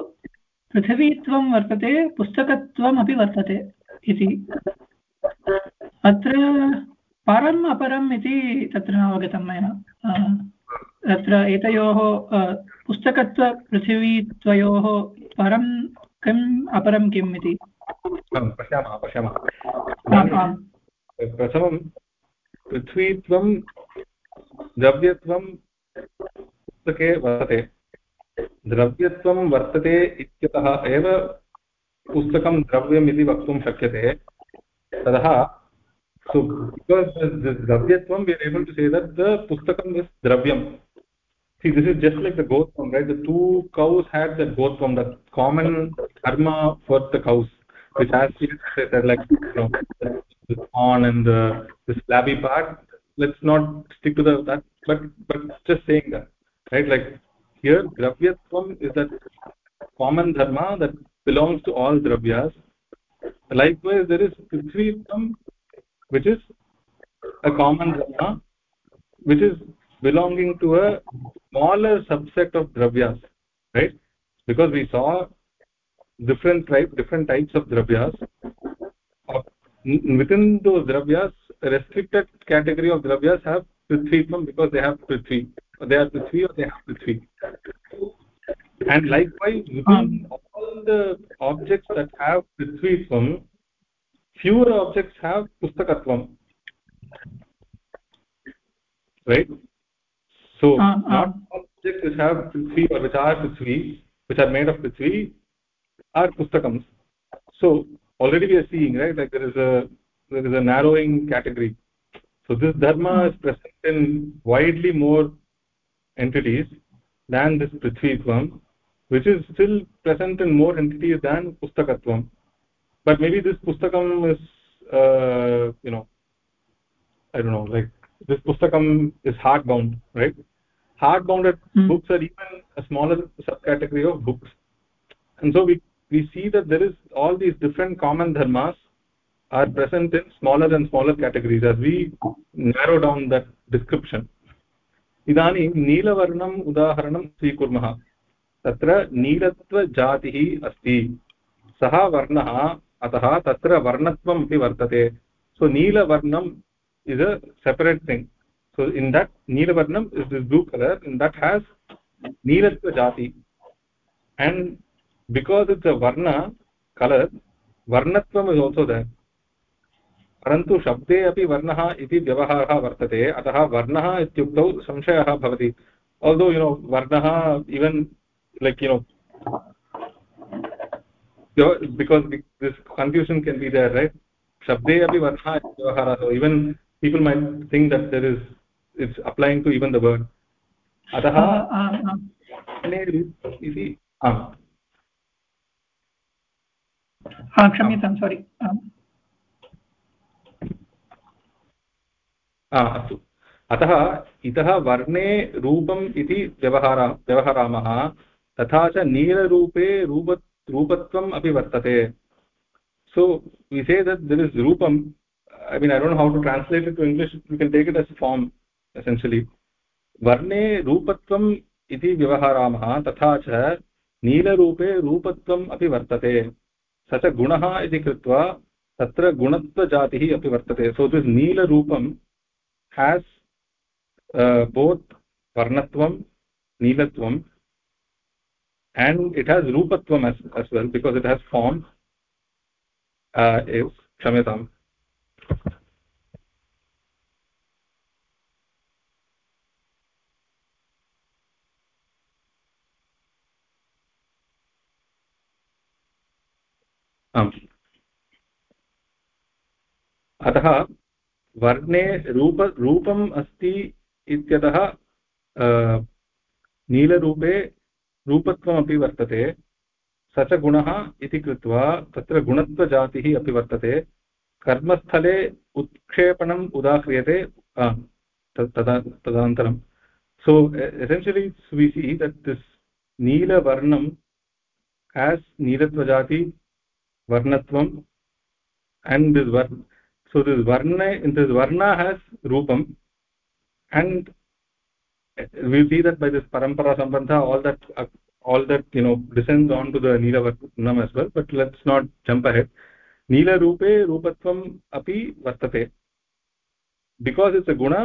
पृथिवीत्वं वर्तते पुस्तकत्वमपि वर्तते इति अत्र परम् अपरम् इति तत्र न अवगतं मया तत्र एतयोः पुस्तकत्वपृथिवीत्वयोः परं किम् अपरं किम् इति? पश्यामः पश्यामः। प्रथमं पृथ्वीत्वं द्रव्यत्वं पुस्तके वर्तते। द्रव्यत्वं वर्तते इत्यतः एव पुस्तकं द्रव्यम् इति वक्तुं शक्यते। ततः so because the dravyatvam we are able to say that the pustakam is dravyam see this is just like the gotvam right? The two cows had that gotvam that common karma for the cows which has said like you know the horn and the this part let's not stick to the that but but just saying that right? Like here dravyatvam is that common dharma that belongs to all dravyas. Likewise there is prithvitvam which is a common dharma which is belonging to a smaller subset of dravyas right? Because we saw different type different types of dravyas. Uh, within those dravyas restricted category of dravyas have prithvitvam because they have prithvi. They are prithvi or they have prithvi. And likewise within um. all the objects that have prithvitvam fewer objects have pustakatvam right so uh, uh. not all objects which have prithvi or which are prithvi which are made of prithvi are pustakams so already we are seeing right like there is a there is a narrowing category. So this dharma is present in widely more entities than this prithvitvam which is still present in more entities than pustakatvam but maybe this pustakam is uh, you know i don't know like this pustakam is hard bound right hard bounded Hmm. books are even a smaller subcategory of books and so we we see that there is all these different common dharmas are present in smaller and smaller categories as we narrow down that description इदानीं नीलवर्णम् उदाहरणं स्वीकुर्मः तत्र नीलत्वजातिः अस्ति सः वर्णः अतः तत्र वर्णत्वम् अपि वर्तते so नीलवर्णम् is a separate thing so in that neelavarnam is this blue color and that has neelatva jati and because it's a varna color varnatvam is also there परन्तु शब्दे अपि वर्णः इति व्यवहारः वर्तते अतः वर्णः इत्युक्तौ संशयः भवति although you know varnah even like you know because this confusion can be there right shabde api varna so even people might think that there is it's applying to even the word अतः इति क्षम्यतां सोरि अस्तु अतः इतः वर्णे रूपम् इति व्यवहारा व्यवहरामः तथा च नीलरूपे रूप रूपत्वम् अपि वर्तते so we say that there is रूपम् I mean I don't how to translate to English you can take it as form essentially वर्णे रूपत्वम् इति व्यवहरामः, तथा च नीलरूपे रूपत्वम् अपि वर्तते। स च गुणः इति कृत्वा तत्र गुणत्वजातिः अपि वर्तते। सो दिस् नीलरूपं हेस् बोत् uh, वर्णत्वं नीलत्वम् and it has रूपत्वम् as as well because it has form क्षम्यताम्। अतः वर्णे रूप, रूपम् अस्ति इत्यतः नीलरूपे रूपत्वमपि वर्तते स च गुणः इति कृत्वा तत्र गुणत्वजातिः अपि वर्तते, कर्मस्थले उत्क्षेपणम् उदाह्रियते तदा, तदनन्तरं। सो essentially we see that this neela varnam neelatvajati varnatvam and this varna so this varna in this varna has rupam and we see that by this parampara sambandha all that uh, all that you know descends on to the neela varnam as well but let's not jump ahead neela rupe rupatvam api vartate because it's a guna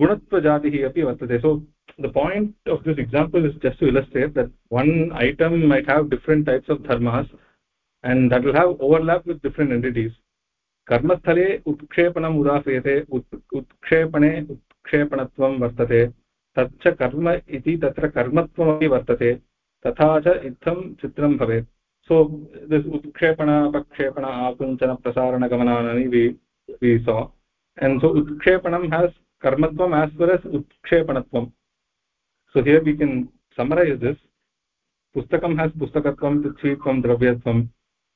gunatva jatihi api vartate so the point of this example is just to illustrate that one item might have different types of dharmas and that will have overlap with different entities कर्मस्थले उत्क्षेपणम् उदाह्रियते उत्क्षेपणे उत्क्षेपणत्वं वर्तते तच्च कर्म इति तत्र कर्मत्वमपि वर्तते तथा च इत्थं चित्रं भवेत् सो दिस् उत्क्षेपण अपक्षेपण आकुञ्चन प्रसारणगमनानि we we so and so utkshepanam has karmatvam as well as utkshepanatvam so here we can summarize this pustakam has pustakatvam prithvitvam dravyatvam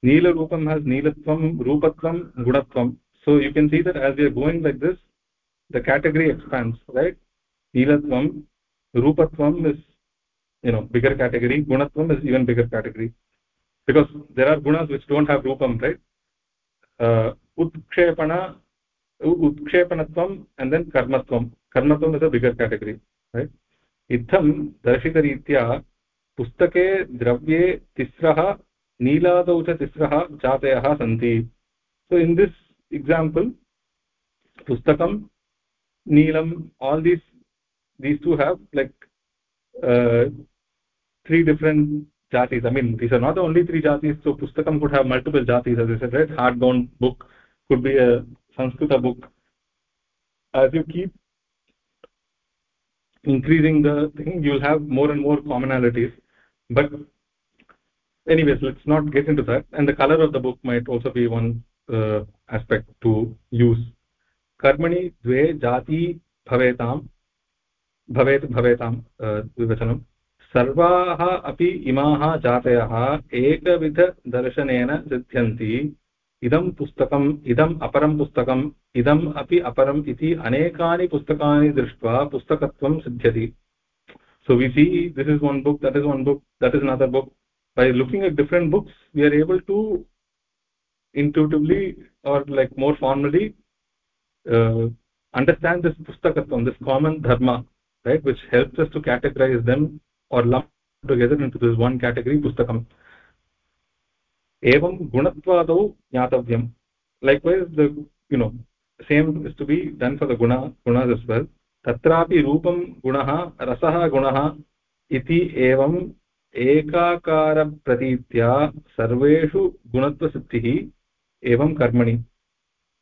neela roopam has neelatvam roopatvam gunatvam so you can see that as we are going like this the category expands right neelatvam roopatvam is you know bigger category gunatvam is even bigger category because there are gunas which don't have roopam right uh, utkshepana उत्क्षेपणत्वम् and then कर्मत्वं कर्मत्वम् is a bigger category right इत्थं दर्शितरीत्या पुस्तके द्रव्ये तिस्रः नीलादौ च तिस्रः जातयः सो इन this example पुस्तकं, नीलम् all these these to have like three different जातीस्. I mean these are not only three so पुस्तकं could have multiple जातीस् as red hard bound book could a Sanskrit book you you keep increasing the thing you'll have more and more commonalities. But anyways let's not get into that and the color of the book might also be one uh, aspect to use कर्मणि द्वे जाती भवेतां भवेत् भवेतां विवचनं सर्वाः अपि इमाः जातयः एकविधदर्शनेन सिद्ध्यन्ति इदं पुस्तकम् इदम् अपरं पुस्तकम् इदम् अपि अपरम् इति अनेकानि पुस्तकानि दृष्ट्वा पुस्तकत्वं सिद्ध्यति so we see this is one book that is one book that is another book By looking at different books we are able to intuitively or like more formally uh, understand this pustakatvam this common dharma right which helps us to categorize them or lump together into this one category pustakam evam gunatvadau jnatavyam likewise the you know same is to be done for the guna gunas as well तत्रापि रूपं गुणः रसः गुणः इति एवम् एकाकार एकाकारप्रतीत्या सर्वेषु गुणत्वसिद्धिः एवं कर्मणि।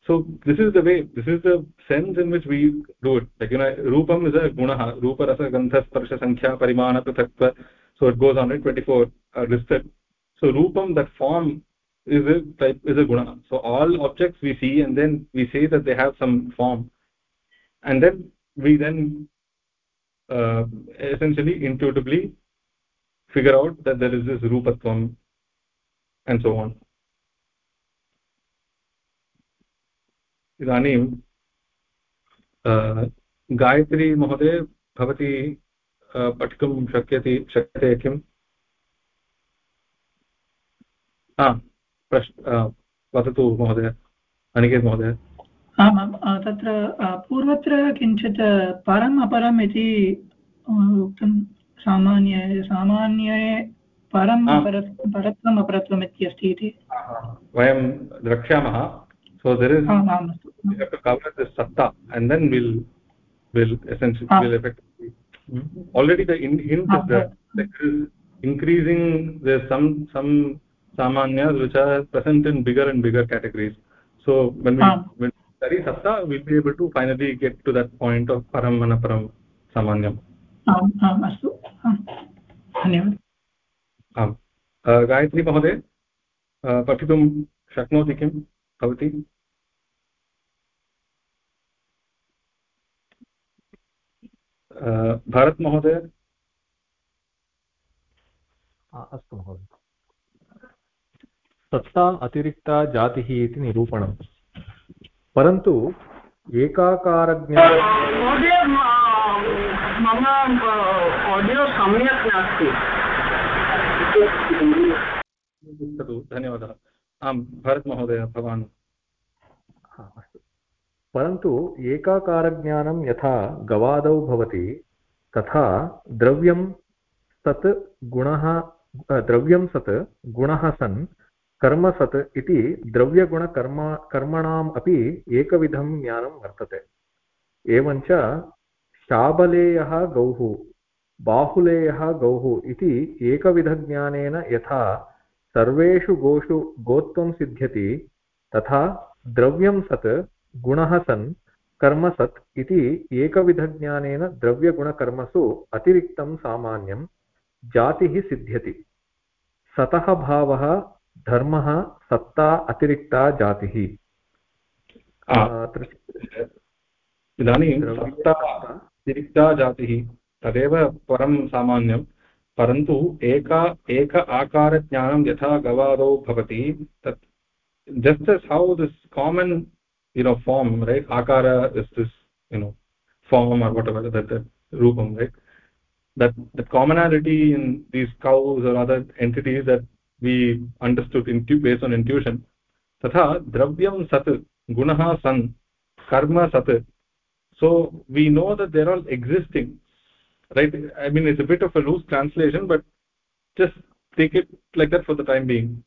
So this is the way this is the sense in which we do it like you know रूपम् इस् अ गुणः रूपरसगन्धस्पर्शसङ्ख्यापरिमाणपृथक्त्व so it goes on it twenty four listed so रूपं that form is a type is a गुण so all objects we see and then we say that they have some form and then we then essentially inclusively figure out that there is this rupatvam and so on. इदानीं गायत्री महोदय भवती पठितुं शक्यते शक्यते किम् प्रश् वदतु महोदय अनिकेत् महोदय आमां तत्र पूर्वत्र किञ्चित् परम् अपरम् इति उक्तं सामान्य सामान्ये परम् अपर परत्वम् अपरत्वम् इत्यस्ति इति वयं द्रक्ष्यामः so there is आम् अस्तु we have to cover the satta and then we'll will essentially Ah. will effectively already the in, hint Ah, is that there increasing there's some some samanyas which are present in bigger and bigger categories so when we Ah. when study satta we'll be able to finally get to that point of param and aparam samanyam आम् आम् अस्तु। धन्यवादः। आम् गायत्री महोदय पठितुं शक्नोति किं? भवती? भरत् महोदय? अस्तु महोदय। सत्ता अतिरिक्ता जातिः इति निरूपणं परन्तु एकाकारज्ञान मम आडियो सम्यक् नास्ति। धन्यवादः। आं भरत् महोदय भवान् परन्तु एकाकारज्ञानं यथा गवादौ भवति तथा द्रव्यं सत् गुणः द्रव्यं सत् गुणः सन् कर्म सत् इति द्रव्यगुणकर्म कर्मणाम् अपि एकविधं ज्ञानं वर्तते। एवञ्च शाबलेयः गौः बाहुलेयः गौः इति एकविधज्ञानेन यथा सर्वेषु गोषु गोत्वं सिद्ध्यति तथा द्रव्यं सत् गुणः सन् कर्म सत् इति एकविधज्ञानेन द्रव्यगुणकर्मसु अतिरिक्तं सामान्यं जातिः सिद्ध्यति। सतः भावः धर्मः सत्ता अतिरिक्ता जातिः। आ, इदानीं अतिरिक्ता जातिः तदेव परं सामान्यं परन्तु एका एक आकारज्ञानं यथा गवादौ भवति तत् just as how this common you know form right akara is this you know form or whatever that the rupam right that the commonality in these cows or other entities that we understood in based on intuition तथा द्रव्यं सत् गुणः सन् karma sat so we know that they're all existing right i mean it's a bit of a loose translation but just take it like that for the time being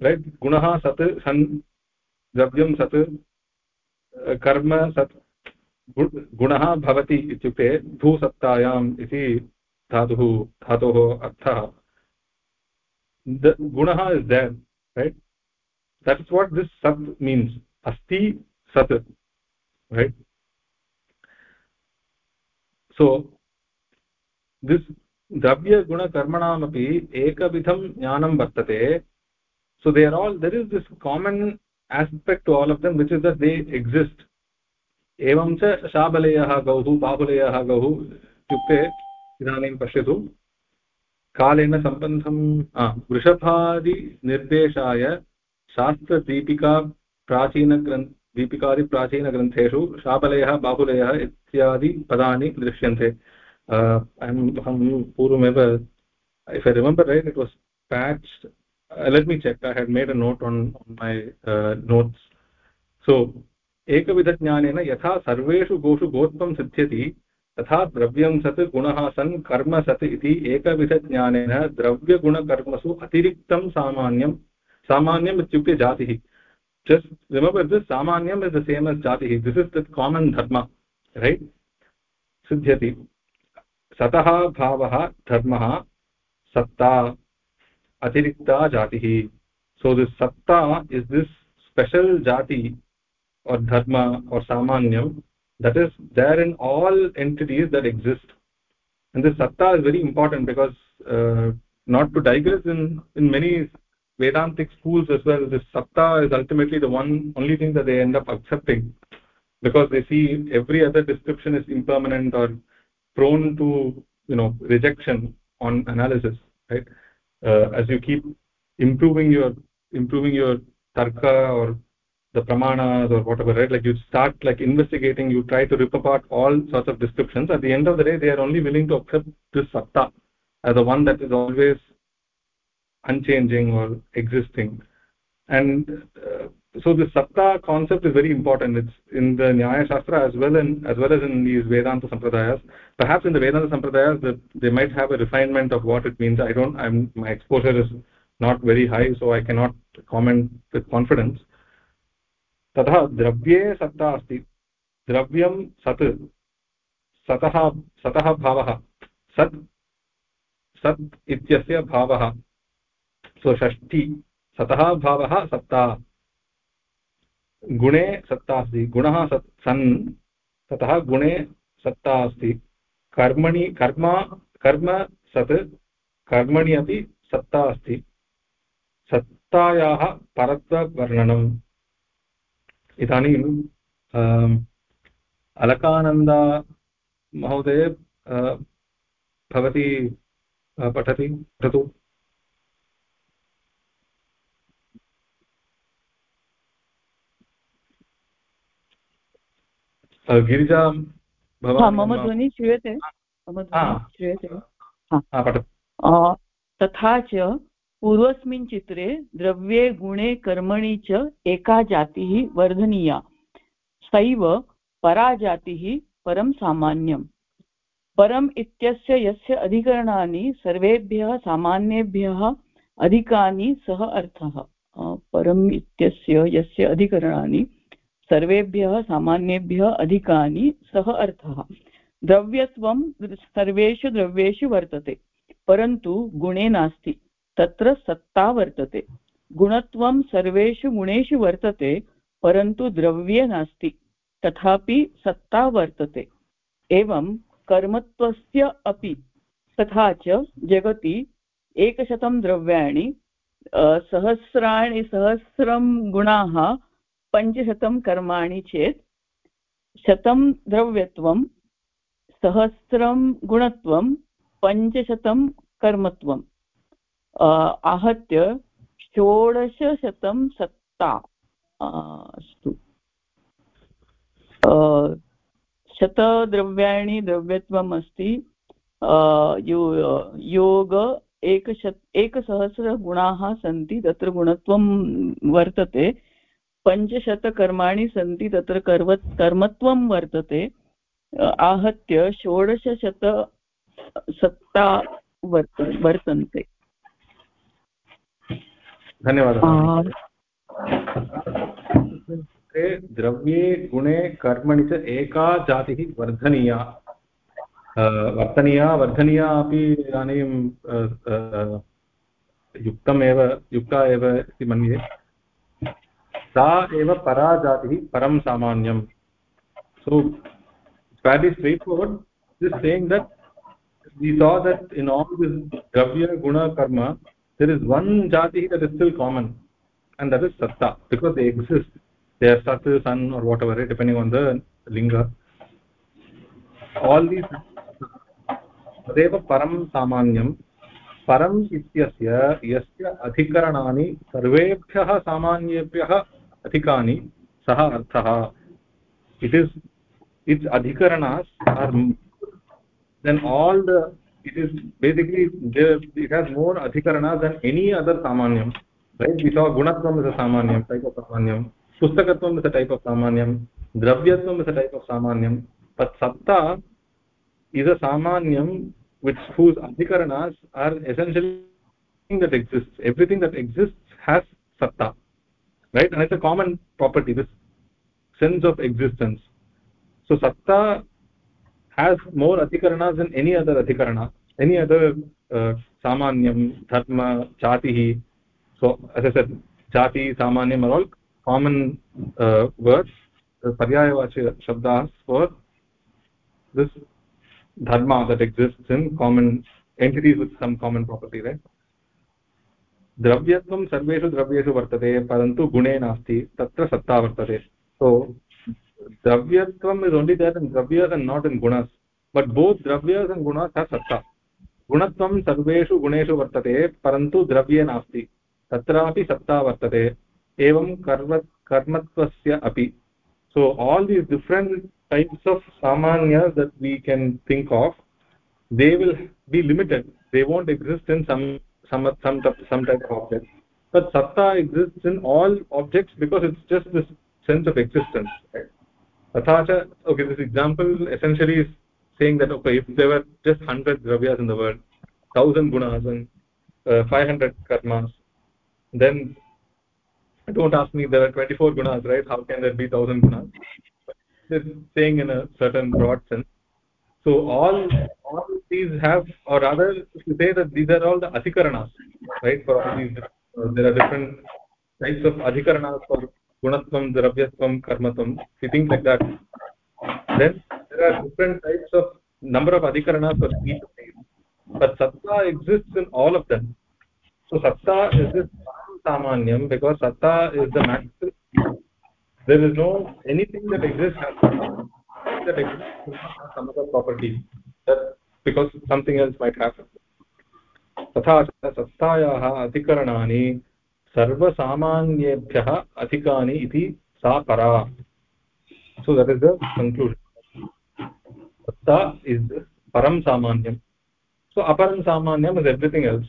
right gunaha sat san dravyam sat कर्म सत् गुणः भवति इत्युक्ते भूसत्तायाम् इति धातुः धातोः अर्थः गुणः is there right that's what this sat means asti sat right So, this द्रव्यगुणकर्मणामपि एकविधं ज्ञानं वर्तते so, they are all, there is this common aspect to all of them, which is that they exist. एवं च शाबलेयः गौः बाहुलेयः गौः इत्युक्ते इदानीं पश्यतु कालेन सम्बन्धं वृषभादिनिर्देशाय शास्त्रदीपिका प्राचीनग्रन्थ दीपिकादिप्राचीनग्रन्थेषु शाबलेयः बाहुलेयः इत्यादि पदानि दृश्यन्ते। अहं पूर्वमेव right it was patched. Uh, let me check. I had made a note on, on my uh, notes. So एकविधज्ञानेन यथा सर्वेषु गोषु गोत्वं सिद्ध्यति तथा द्रव्यं सत् गुणः सन् कर्म सत् इति एकविधज्ञानेन द्रव्यगुणकर्मसु अतिरिक्तं सामान्यं सामान्यम् इत्युक्ते जातिः। Just remember this samanyam is the same as jati this is the common dharma right siddhyati satah bhavah dharmah satta atirikta jatihi so this satta is this special jati or dharma or samanyam that is there in all entities that exist and this satta is very important because uh, not to digress in in many vedantic schools as well this satta is ultimately the one only thing that they end up accepting. Because they see every other description is impermanent or prone to you know rejection on analysis right? Uh, as you keep improving your improving your tarka or the pramanas or whatever right? Like you start like investigating you try to rip apart all sorts of descriptions. At the end of the day they are only willing to accept this satta as the one that is always unchanging or existing and uh, so the satta concept is very important it's in the nyaya shastra as well in as well as in these vedanta sampradayas perhaps in the vedanta sampradayas that they might have a refinement of what it means i don't i'm my exposure is not very high so i cannot comment with confidence ततः द्रव्ये सत्ता अस्ति द्रव्यं सत् सतः सतः भावः सत् सत् इत्यस्य भावः सो षष्ठी सतः भावः सत्ता गुणे सत्ता अस्ति, गुणः सन्, ततः गुणे सत्ता अस्ति। कर्मणि, कर्म कर्म सत्, कर्मणि अपि सत्ता अस्ति। सत्तायाः परत्ववर्णनम्। इदानीम् अलकानन्दा महोदय भवती पठति, पठतु। गिरिजा मम ध्वनिः श्रूयते। मम ध्वनिः श्रूयते। तथा च पूर्वस्मिन् चित्रे द्रव्ये गुणे कर्मणि च एका जातिः वर्धनीया। सैव परा जातिः परं सामान्यम्। परम् इत्यस्य यस्य अधिकरणानि सर्वेभ्यः सामान्येभ्यः अधिकानि सः अर्थः। परम् इत्यस्य यस्य अधिकरणानि सर्वेभ्यः सामान्येभ्यः अधिकानि, सः अर्थः। द्रव्यत्वं सर्वेषु द्रव्येषु वर्तते, परन्तु गुणे नास्ति, तत्र सत्ता वर्तते। गुणत्वं सर्वेषु गुणेषु वर्तते, परन्तु द्रव्ये नास्ति, तथापि सत्ता वर्तते। एवं कर्मत्वस्य अपि, तथा च जगति एकशतं द्रव्याणि सहस्राणि, सहस्रं गुणाः पञ्चशतं कर्माणि चेत् शतं द्रव्यत्वं, सहस्रं गुणत्वं, पञ्चशतं कर्मत्वम्। आहत्य षोडशशतं सत्ता। अस्तु। शतद्रव्याणि द्रव्यत्वम् अस्ति। यो, योग एकशत् एकसहस्रगुणाः सन्ति, तत्र गुणत्वं वर्तते। पञ्चशतकर्माणि सन्ति तत्र कर्म कर्मत्वं वर्तते आहत्य षोडशशत सत्ता वर्त वर्तन्ते। धन्यवादः। द्रव्ये गुणे कर्मणि च एका जातिः वर्धनीया। वर्तनीया वर्धनीया अपि इदानीं युक्तमेव युक्ता एव इति मन्ये। सा एव परा जातिः परं सामान्यम् so that is way forward this thing that we saw that in all this द्रव्यगुणकर्म there is one जातिः that is still common and that is सत्ता because they exist they are सत् सन् are whatever depending on the लिंग all these तदेव परम सामान्यं परम् इत्यस्य यस्य अधिकरणानि सर्वेभ्यः सामान्येभ्यः adhikani saha arthaha it is its adhikaranas are then all the it is basically there it has more adhikaranas than any other samanyam right? We saw gunatvam is a samanyam type of samanyam. Pustakatvam is a type of samanyam. Dravyatvam is a type of samanyam. But satta is a samanyam which whose adhikaranas are essentially that exists. Everything that exists has satta right? And it's a common property this sense of existence. So satta has more adhikaranas than any other adhikarana any other uh, samanyam dharma chatihi so as i said chati samanyam are all common uh, words. Paryayavachi shabdas for this dharma that exists in common entities with some common property right द्रव्यत्वं सर्वेषु द्रव्येषु वर्तते, परन्तु गुणे नास्ति, तत्र सत्ता वर्तते. So द्रव्यत्वम् is only there in द्रव्यस् and not in गुणस् but both द्रव्यस् and गुणस् have सत्ता. गुणत्वं सर्वेषु गुणेषु वर्तते, परन्तु द्रव्ये नास्ति. तत्रापि सत्ता वर्तते. एवं कर्म, कर्मत्वस्य अपि. So all these different types of सामान्य that we can think of they will be limited they won't exist in some some some some type of object. But satta exists in all objects because it's just this sense of existence. Right okay this example essentially is saying that okay if there were just 100 dravyas in the world 1000 gunas and uh, 500 karmas then don't ask me there are 24 gunas right? How can there be 1000 gunas? This saying in a certain broad sense. So all all these have or rather to say that these are all the adhikaranas right for all these uh, there are different types of adhikaranas for gunatvam dravyatvam karmatvam things like that then there are different types of number of adhikaranas for each of these but satta exists in all of them so satta is this samanyam because satta is the max there is no anything that exists that exists some other property that because something else might happen तथा च सत्तायाः अधिकरणानि सर्वसामान्येभ्यः अधिकानि इति सा परा so that is the conclusion satta is param samanyam so aparam samanyam is everything else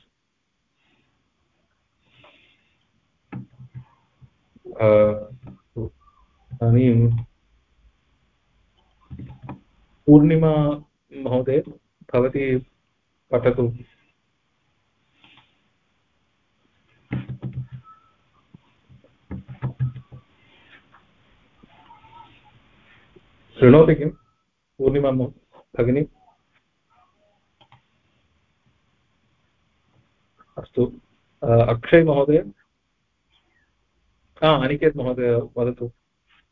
इदानीं पूर्णिमा महोदय भवती पठतु। शृणोति किं? पूर्णिमा भगिनी। अस्तु। अक्षय महोदय। हा अनिकेत् महोदय वदतु।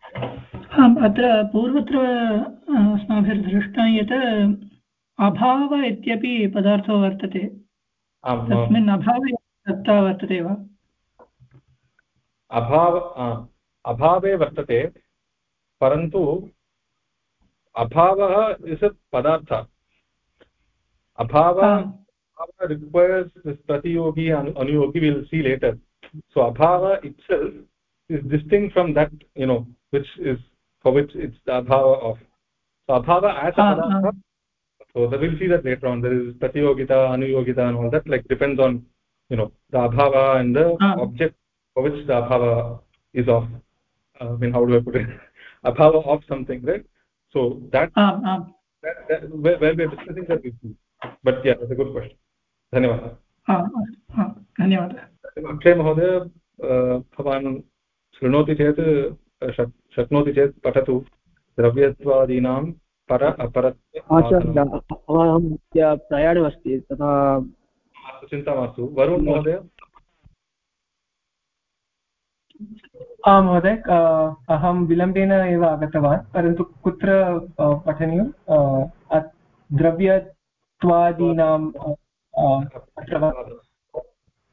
आम् अत्र पूर्वत्र अस्माभिर्दृष्टं यत् अभाव इत्यपि पदार्थो वर्तते। तस्मिन् अभावे दत्ता वर्तते वा? अभाव अभावे वर्तते परन्तु अभावः इस् पदार्थ। अभाव रिक्वयर्स् प्रतियोगी विल् सी लेटर् सो अभाव it's is distinct from that you know which is for which it's the abhava of so abhava as a padartha so we'll see that later on there is pratiyogita anuyogita and all that like depends on you know the abhava and the object for which the abhava is of uh, i mean how do i put it abhava of something right so that, आम् आम् that, that where, where we are discussing that issue but yeah that's a good question धन्यवादः आम् अस्तु आम् धन्यवादः अक्षय महोदय भवान् शृणोति चेत् शक्नोति चेत् पठतु द्रव्यत्वादीनां पर अपरत्वे प्रयाणमस्ति तथा चिन्ता मास्तु। वरुण् महोदय? आं महोदय अहं विलम्बेन एव आगतवान् परन्तु कुत्र पठनीयं? द्रव्यत्वादीनां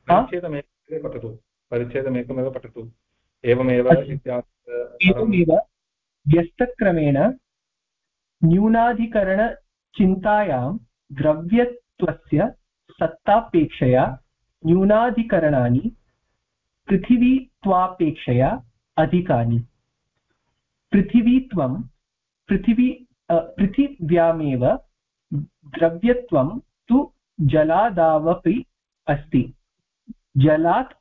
परिच्छेदमेकमेव पठतु। परिच्छेदमेकमेव पठतु। एवमेव एवमेव व्यस्तक्रमेण न्यूनाधिकरणचिन्तायां द्रव्यत्वस्य सत्तापेक्षया न्यूनाधिकरणानि पृथिवीत्वापेक्षया अधिकानि। पृथिवीत्वं पृथिवी पृथिव्यामेव द्रव्यत्वं तु जलादावपि अस्ति। जलात्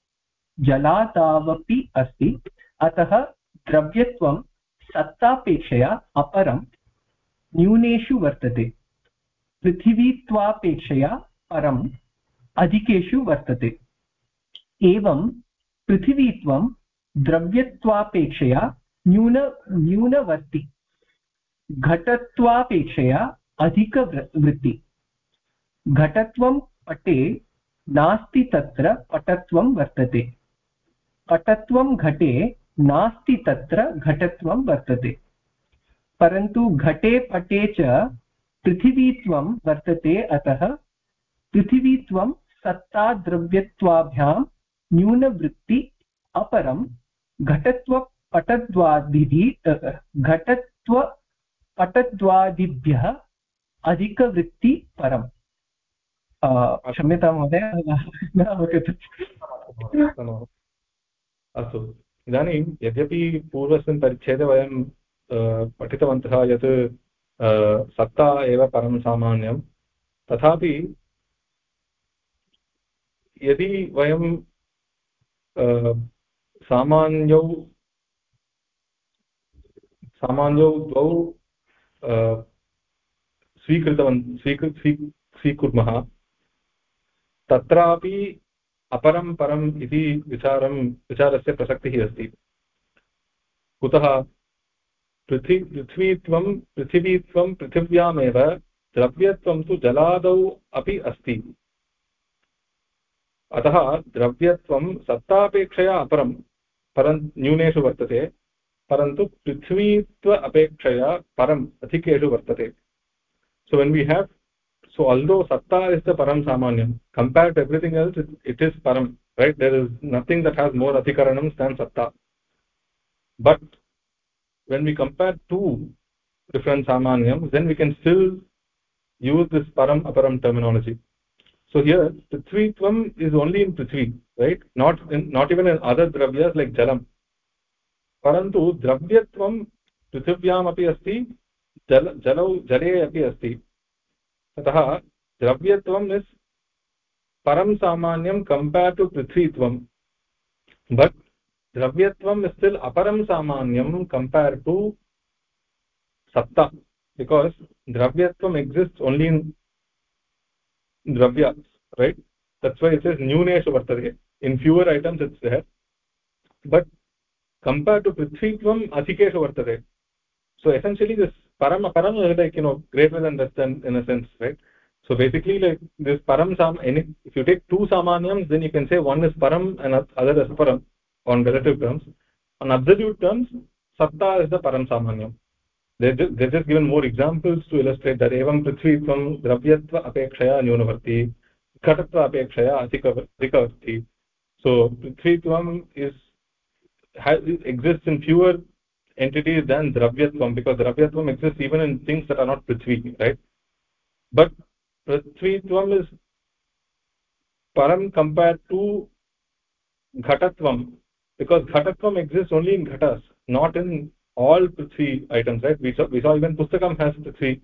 जलादावपि अस्ति। अतः द्रव्यत्वं सत्तापेक्षया अपरं न्यूनेषु वर्तते। पृथिवीत्वापेक्षया परम् अधिकेषु वर्तते। एवं पृथिवीत्वं द्रव्यत्वापेक्षया न्यून, न्यूनवर्ति। घटत्वापेक्षया अधिकवृत्ति घटत्वं पटे नास्ति तत्र पटत्वं वर्तते। पटत्वं घटे नास्ति तत्र घटत्वं वर्तते। परन्तु घटे पटे च पृथिवीत्वं वर्तते अतः पृथिवीत्वं सत्ताद्रव्यत्वाभ्यां न्यूनवृत्ति अपरं घटत्वपटद्वादिभिः घटत्वपटद्वादिभ्यः अधिकवृत्ति परम् क्षम्यतां महोदय अस्तु। इदानीं यद्यपि पूर्वस्मिन् परिच्छेदे वयं पठितवन्तः यत् सत्ता एव परं सामान्यं, तथापि यदि वयं सामान्यौ सामान्यौ द्वौ स्वीकृतवन्, स्वीकृ स्वीकुर्मः, तत्रापि अपरं परम् इति विचारं विचारस्य प्रसक्तिः अस्ति। कुतः? पृथि पृथ्वीत्वं पृथिवीत्वं पृथिव्यामेव, द्रव्यत्वं तु जलादौ अपि अस्ति। अतः द्रव्यत्वं सत्तापेक्षया अपरं परं न्यूनेषु वर्तते, परन्तु पृथ्वीत्व अपेक्षया परम् अधिकेषु वर्तते। So when we have so although satta is the param samanyam compared to everything else it, it is param right there is nothing that has more adhikaranams than satta but when we compare two different samanyams then we can still use this param aparam terminology so here prithvitvam is only in prithvi right not in not even in other dravyas like jalam परन्तु द्रव्यत्वं पृथिव्यामपि अस्ति जल जलौ जले अपि अस्ति अतः द्रव्यत्वम् is परं सामान्यं compare to पृथ्वीत्वं बट् द्रव्यत्वम् स्टिल् अपरं सामान्यं कम्पेर् टु सत्ता बिकास् द्रव्यत्वम् एक्सिस्ट् ओन्ली इन् द्रव्य right that way it is न्यूनेषु वर्तते। In fewer atoms it's there but compare to पृथ्वीत्वम् अधिकेषु वर्तते। So essentially this param param is like you know greater than less than in a sense right? So basically like this param sam any if you take two samanyams then you can say one is param and other is param on relative terms. On absolute terms satta is the param samanyam. They're just, they're just given more examples to illustrate that evam prithvitvam dravyatva apekshaya nyunavarti ghatatva apekshaya adhikavarti so prithvitvam is has, exists in fewer entities than dravyatvam because dravyatvam exists even in things that are not prithvi right? But prithvitvam is param compared to ghatatvam because ghatatvam exists only in ghatas not in all prithvi items right? We saw we saw even pustakam has prithvi.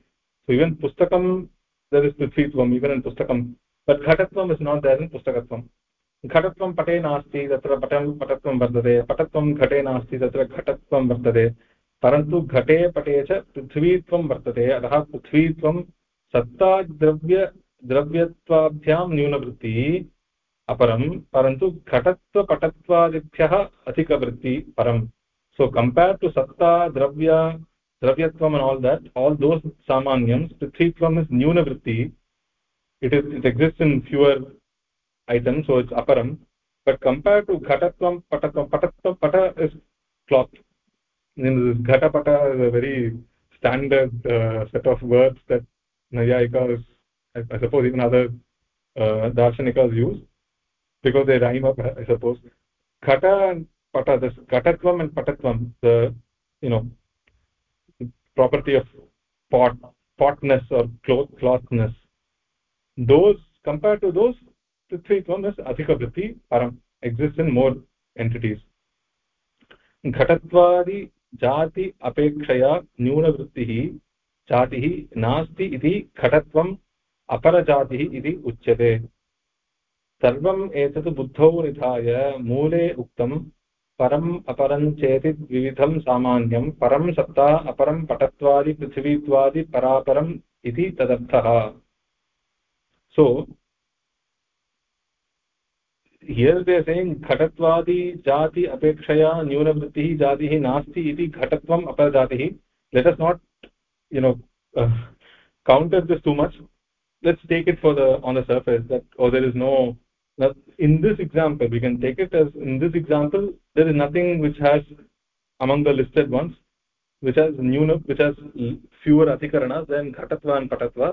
So even pustakam there is prithvitvam even in pustakam. But ghatatvam is not there in pustakatvam घटत्वं पटे नास्ति, तत्र पटं पटत्वं वर्तते पटत्वं घटे नास्ति, तत्र घटत्वं वर्तते परन्तु घटे पटे च पृथ्वीत्वं वर्तते अतः पृथ्वीत्वं सत्ताद्रव्य, द्रव्यत्वाभ्यां न्यूनवृत्तिः अपरं, परन्तु घटत्वपटत्वादिभ्यः अधिकवृत्ति परम् so compared to satta dravya dravyatvam and all that, all those samanyams prithitvam is nyuna vritti it is, it exists in items so it's aparam. But compared to ghatatvam patatvam patatvam pata is cloth. In ghata pata is a very standard uh, set of words that nayayikas I, I suppose even other uh, darshanikas use because they rhyme up i suppose. Ghata and pata this ghatatvam and patatvam the you know property of pot potness or cloth clothness. Those compared to those is adhika vritti, param exists in more entities. घटत्वादि जाति अपेक्षया न्यूनवृत्तिः जातिः नास्ति इति घटत्वम् अपरजातिः इति उच्यते सर्वम् एतत् बुद्धौ निधाय मूले उक्तं परम् अपरं चेति विविधं सामान्यं परं सत्ता अपरं पटत्वादि पृथिवीत्वादि परापरम् इति तदर्थः सो हियर् दे सेङ्ग् घटत्वादि जाति अपेक्षया न्यूनवृत्तिः जातिः नास्ति इति घटत्वम् अपरजातिः। Let us not you know counter this too much let's take it for the on the surface that oh there is no in this example we can take it as in this example there is nothing which has among the listed ones which has न्यून which has fewer अधिकरण then घटत्वान् पठत्वा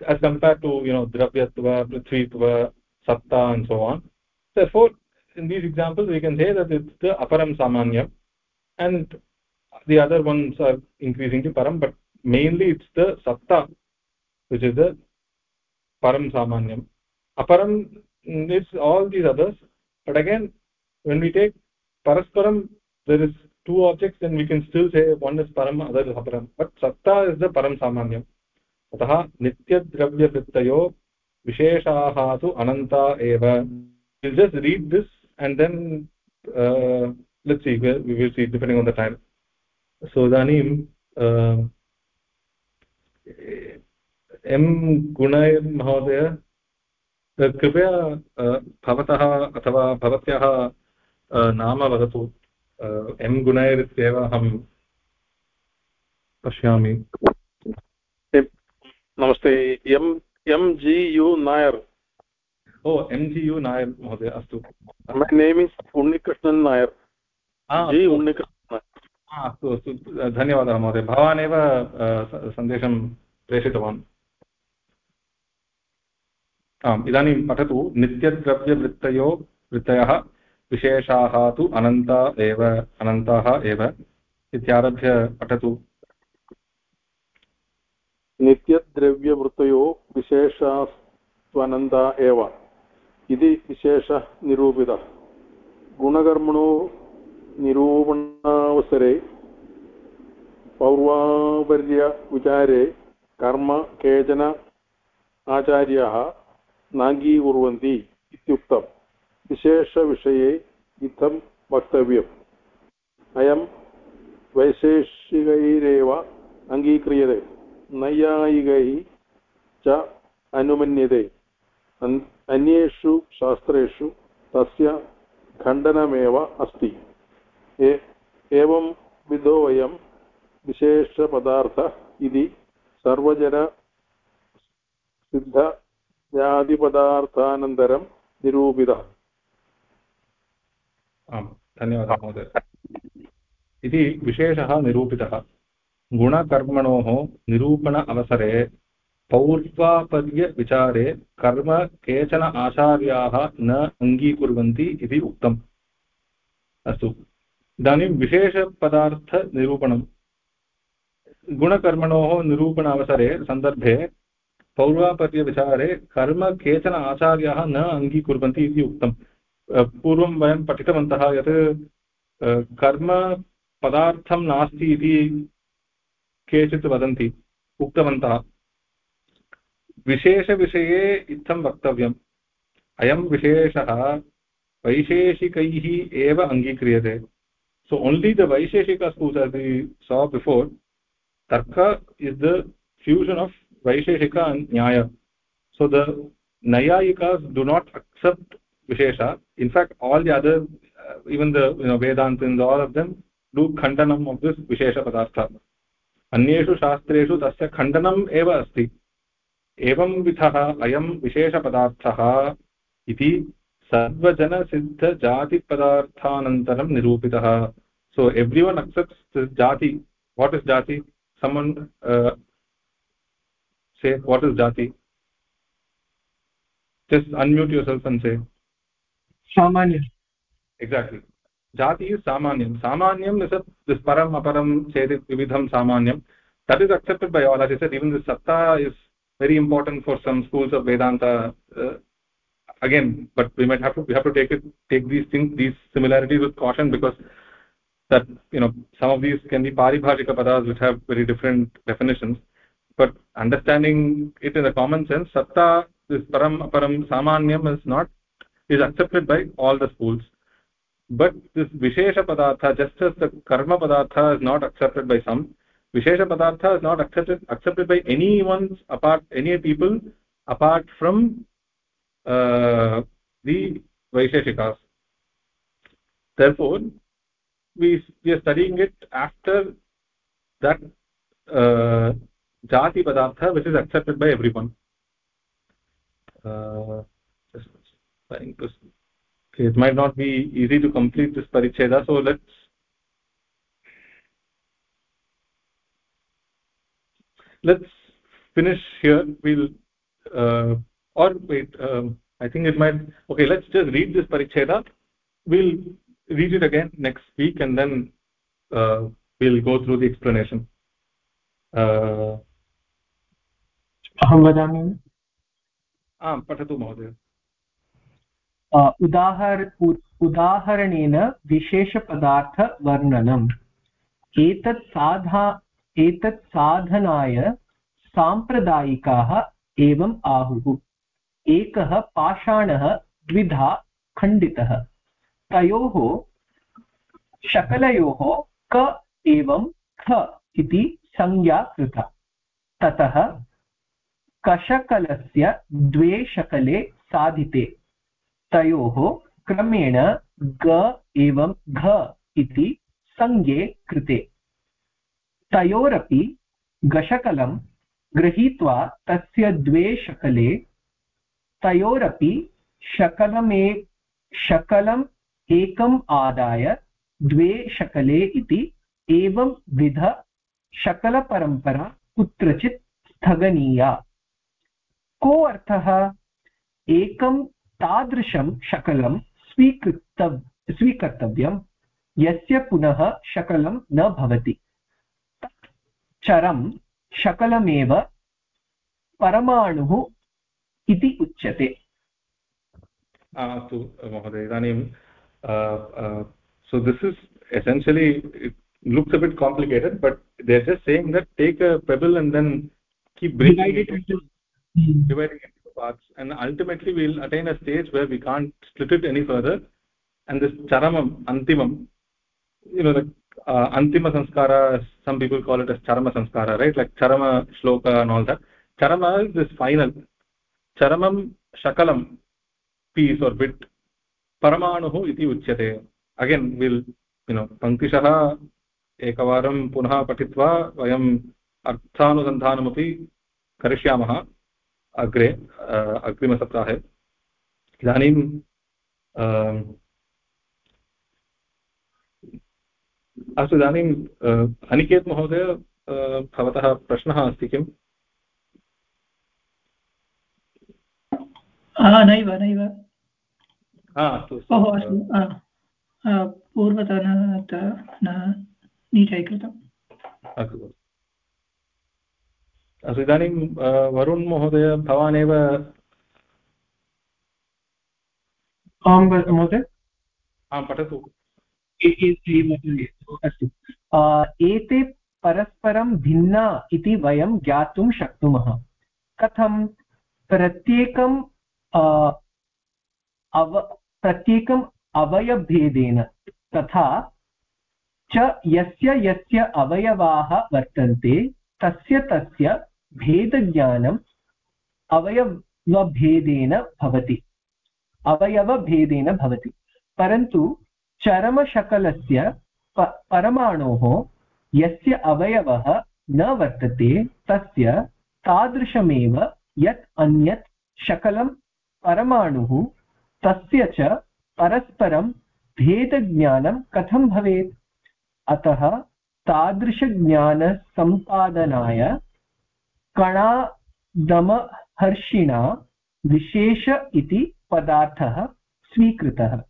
as compared to, you know dravyatva prithvitva satta and so on. therefore in these examples we can say that it's the aparam samanya and the other ones are increasing to param but mainly it's the satta which is the param samanyam aparam is all these others but again when we take parasparam there is two objects then we can still say one is param other is aparam but satta is the param samanyam अतः नित्यद्रव्यवृत्तयो विशेषाः तु अनन्ता एव we'll just read this and then uh, let's see we will see depending on the time so idanim uh, um गुणैर् महोदय कृपया भवतः अथवा भवत्याः नाम वदतु एम् गुणैरित्येव अहं पश्यामि नमस्ते एम् एम् जि यु नायर् ओ एम् जि यु नायर् महोदय अस्तु। My name is Unnikrishnan Nair ji Unnikrishnan अस्तु। अस्तु धन्यवादः महोदय। भवान् एव सन्देशं प्रेषितवान्। आम् इदानीं पठतु। नित्यद्रव्यवृत्तयो वृत्तयः विशेषाः तु अनन्ता एव अनन्ताः एव इत्यारभ्य पठतु। नित्यद्रव्यवृत्तयो विशेषास्त्वनन्ता एव। इति विशेषनिरूपितः गुणकर्मणो निरूपणावसरे पौर्वापर्यविचारे कर्म केचन आचार्याः नाङ्गीकुर्वन्ति इत्युक्तम् विशेषविषये इत्थं वक्तव्यम्। अयं वैशेषिकैरेव अङ्गीक्रियते। नैयायिकैः च अनुमन्यते। अन्येषु शास्त्रेषु तस्य खण्डनमेव अस्ति। एवं विधो वयं विशेषपदार्थ इति सर्वजनसिद्धजातिपदार्थानन्तरं निरूपितः। आम्, धन्यवादः महोदय। इति विशेषः निरूपितः। गुणकर्मणोः निरूपण अवसरे पौर्वापर्यविचारे कर्म केचन आचार्याः न अङ्गीकुर्वन्ति इति उक्तम्। अस्तु। इदानीं विशेषपदार्थनिरूपणं गुणकर्मणोः निरूपणावसरे सन्दर्भे पौर्वापर्यविचारे कर्म केचन आचार्याः न अङ्गीकुर्वन्ति इति उक्तं पूर्वं वयं पठितवन्तः यत् कर्म पदार्थं नास्ति इति केचित् वदन्ति। उक्तवन्तः। विशेषविषये इत्थं वक्तव्यम्। अयं विशेषः वैशेषिकैः एव अङ्गीक्रियते। सो ओन्लि द वैशेषिक स्पूस् अस् सा बिफोर् तर्क is the fusion of Vaisheshika Nyaya. So the नैयायिकास् do not accept wishes. In fact all the other even the Vedanta in the all of them do खण्डनम् of this विशेषपदार्थ अन्येषु शास्त्रेषु तस्य खण्डनम् एव अस्ति। एवंविधः अयं विशेषपदार्थः इति सर्वजनसिद्धजातिपदार्थानन्तरं निरूपितः। सो एव्री वन अक्सेप्ट्स् जाति वाट् इस् जाति समन् से वाट् इस् जाति just unmute yourself and say सामान्य जाति इस् सामान्यं सामान्यं परम् अपरं चेत् विविधं सामान्यं तत् is accepted by all are is even this सत्ता is very important for some schools of vedanta uh, again but we might have to we have to take it take these things these similarities with caution because that you know some of these can be paribhashika padas which have very different definitions. But understanding it in a common sense satta this param param samanyam is not is accepted by all the schools. But this vishesha padartha just as the karma padartha is not accepted by some vishesha padartha is not accepted accepted by anyone apart any people apart from uh, the vaisheshikas. Therefore we we are studying it after that uh, jati padartha which is accepted by everyone. Uh, it might not be easy to complete this paricheda so let's let's finish here we'll uh, or wait um, i think it might okay let's just read this paricheda we'll read it again next week and then uh, we'll go through the explanation uh, अहं वदामि आं पठतु महोदय उदाहर उदाहरणेन विशेषपदार्थवर्णनम् एतत् साधा एतत् साधनाय साम्प्रदायिकाः एवम् आहुः। एकः पाषाणः, द्विधा खण्डितः। तयोः शकलयोः क एवं ख इति संज्ञा कृता। ततः कशकलस्य द्वे शकले साधिते। तयोः क्रमेण ग एवं घ इति संज्ञे कृते। तयोरपि गशकलं गृहीत्वा तस्य द्वे शकले, तयोरपि शकलमे, शकलम् एकम् आदाय द्वे शकले इति एवं विध शकलपरम्परा कुत्रचित् स्थगनीया। को अर्थः? एकं तादृशं शकलं स्वीकृतव् स्वीकर्तव्यं। यस्य पुनः शकलं न भवति। चरं शकलमेव परमाणुः इति उच्यते अस्तु महोदय इदानीं so this is essentially it looks a bit complicated but they're just saying that take a pebble and then keep breaking it into dividing it into parts and ultimately we'll attain a stage where we can't split it any further and this charamam antimam you know like uh, antima sanskara some people call it as charama sanskara right like charama shloka and all that charama is this final charamam shakalam piece or bit परमाणुः इति उच्यते again will you know पङ्क्तिशः एकवारं पुनः पठित्वा वयम् अर्थानुसन्धानमपि करिष्यामः अग्रे अग्रिमसप्ताहे इदानीं अस्तु इदानीं अनिकेत् महोदय भवतः प्रश्नः अस्ति किम्? नैव नैव। ओहो अस्तु। पूर्वतन न नीचैकृतम् अस्तु अस्तु। इदानीं वरुण् महोदय भवानेव आं महोदय। आं पठतु। अस्तु। एते परस्परं भिन्ना इति वयं ज्ञातुं शक्नुमः। कथं? प्रत्येकं अव प्रत्येकम् अवयभेदेन तथा च यस्य यस्य अवयवाः वर्तन्ते, तस्य तस्य भेदज्ञानम् अवयवभेदेन भवति। अवयवभेदेन भवति। परन्तु चरमशकलस्य परमाणोः यस्य अवयवः न वर्तते, तस्य तादृशमेव यत् अन्यत् शकलं परमाणुः, तस्य च परस्परं भेदज्ञानं कथं भवेत्? अतः तादृशज्ञानसम्पादनाय कणादमहर्षिणा विशेष इति पदार्थः स्वीकृतः।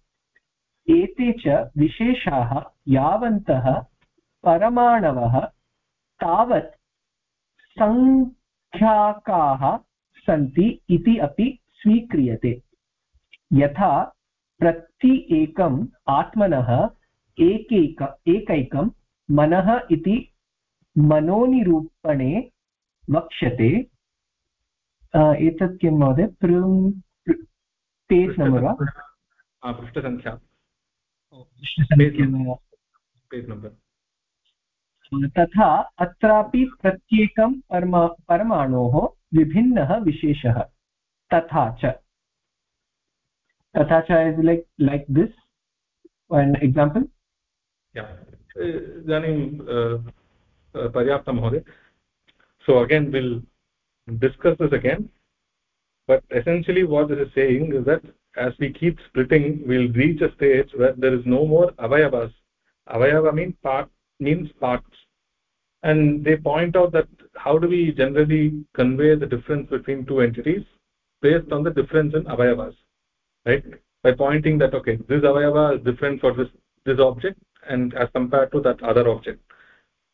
एते च विशेषाः यावन्तः परमाणवः तावत् सङ्ख्याकाः सन्ति इति अपि स्वीक्रियते। यथा प्रति एकम् आत्मनः एकैक, एकैकं मनः इति मनोनिरूपणे वक्ष्यते। एतत् किं महोदय? पेज् नम्बर् वा? पृष्ठसङ्ख्या तथा अत्रापि प्रत्येकं परमा परमाणोः तथा च। तथा च is like like this. Example? इदानीं पर्याप्तं महोदय। So again will discuss this again but essentially what this is saying is that as we keep splitting we'll reach a stage where there is no more avayavas. Avayava means part means parts. And they point out that how do we generally convey the difference between two entities? Based on the difference in avayavas right? By pointing that okay this avayava is different for this this object and as compared to that other object.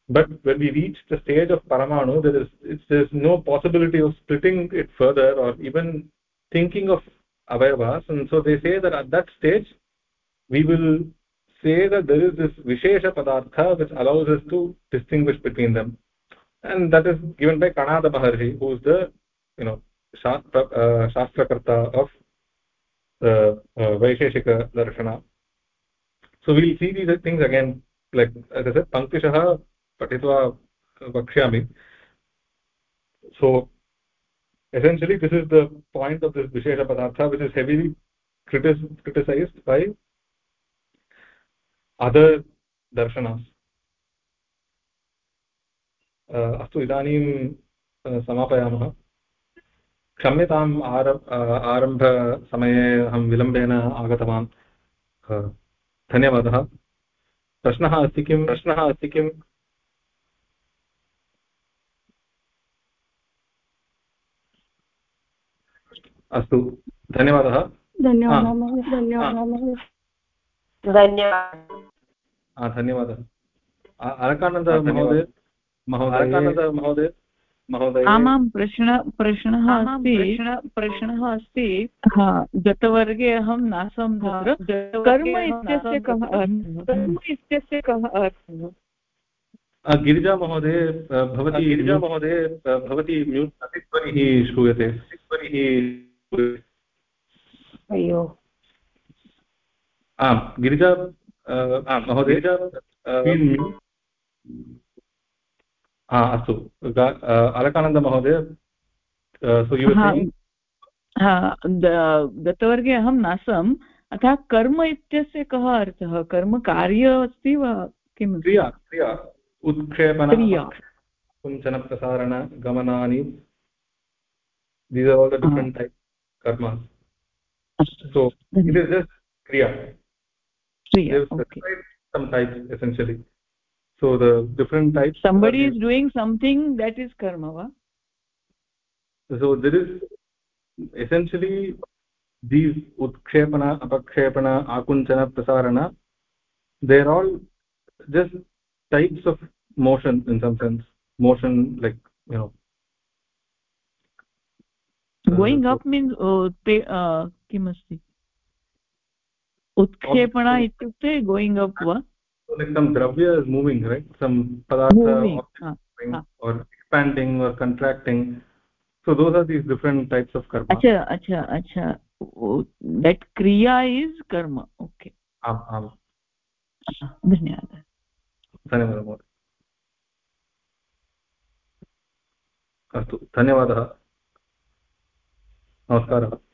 But when we reach the stage of paramanu there is there's no possibility of splitting it further or even thinking of avayavas and so they say that at that stage we will say that there is this vishesha padartha which allows us to distinguish between them. And that is given by kanada maharshi who is the you know shastra uh, shastrakarta of uh, uh, vaisheshika darshana. So we'll see these things again like as i said pankishah patitva vakshyami so essentially this is the point of this vishesha padartha which is heavily criticized by other दर्शनास् अस्तु इदानीं समापयामः क्षम्यताम् are आरम्भसमये अहं विलम्बेन आगतवान् धन्यवादः प्रश्नः अस्ति किं प्रश्नः अस्ति किम् अस्तु धन्यवादः। धन्यवादः धन्यवादः धन्यवादः। महोदय महोदय महोदय महोदय। आमां प्रश्न प्रश्नः अस्ति। प्रश्नः अस्ति। गतवर्गे अहं नासं तत्र कर्म इत्यस्य कः कर्म इत्यस्य कः अर्थः? गिरिजा महोदय भवती गिरिजा महोदय भवती म्यूट् प्रतिध्वनिः श्रूयते। प्रतिध्वनिः अयो आम् गिरिजा महोदय हा अस्तु अलकानन्दमहोदय गतवर्गे अहं नासम् अतः कर्म इत्यस्य कः अर्थः कर्म कार्य अस्ति वा किं क्रिया क्रिया उत्क्षेपण कुञ्चनप्रसारण गमनानि these are all the different types. Karmas so mm-hmm. it is just kriya. Kriya okay. some types essentially. So the different types somebody is doing something that is karma va so there is essentially these utkshepana apakshepana akunchana prasarana they're all just types of motion in some sense. Motion like you know going up means किमस्ति उत्क्षेपण इत्युक्ते going up धन्यवादः। नमस्कारः।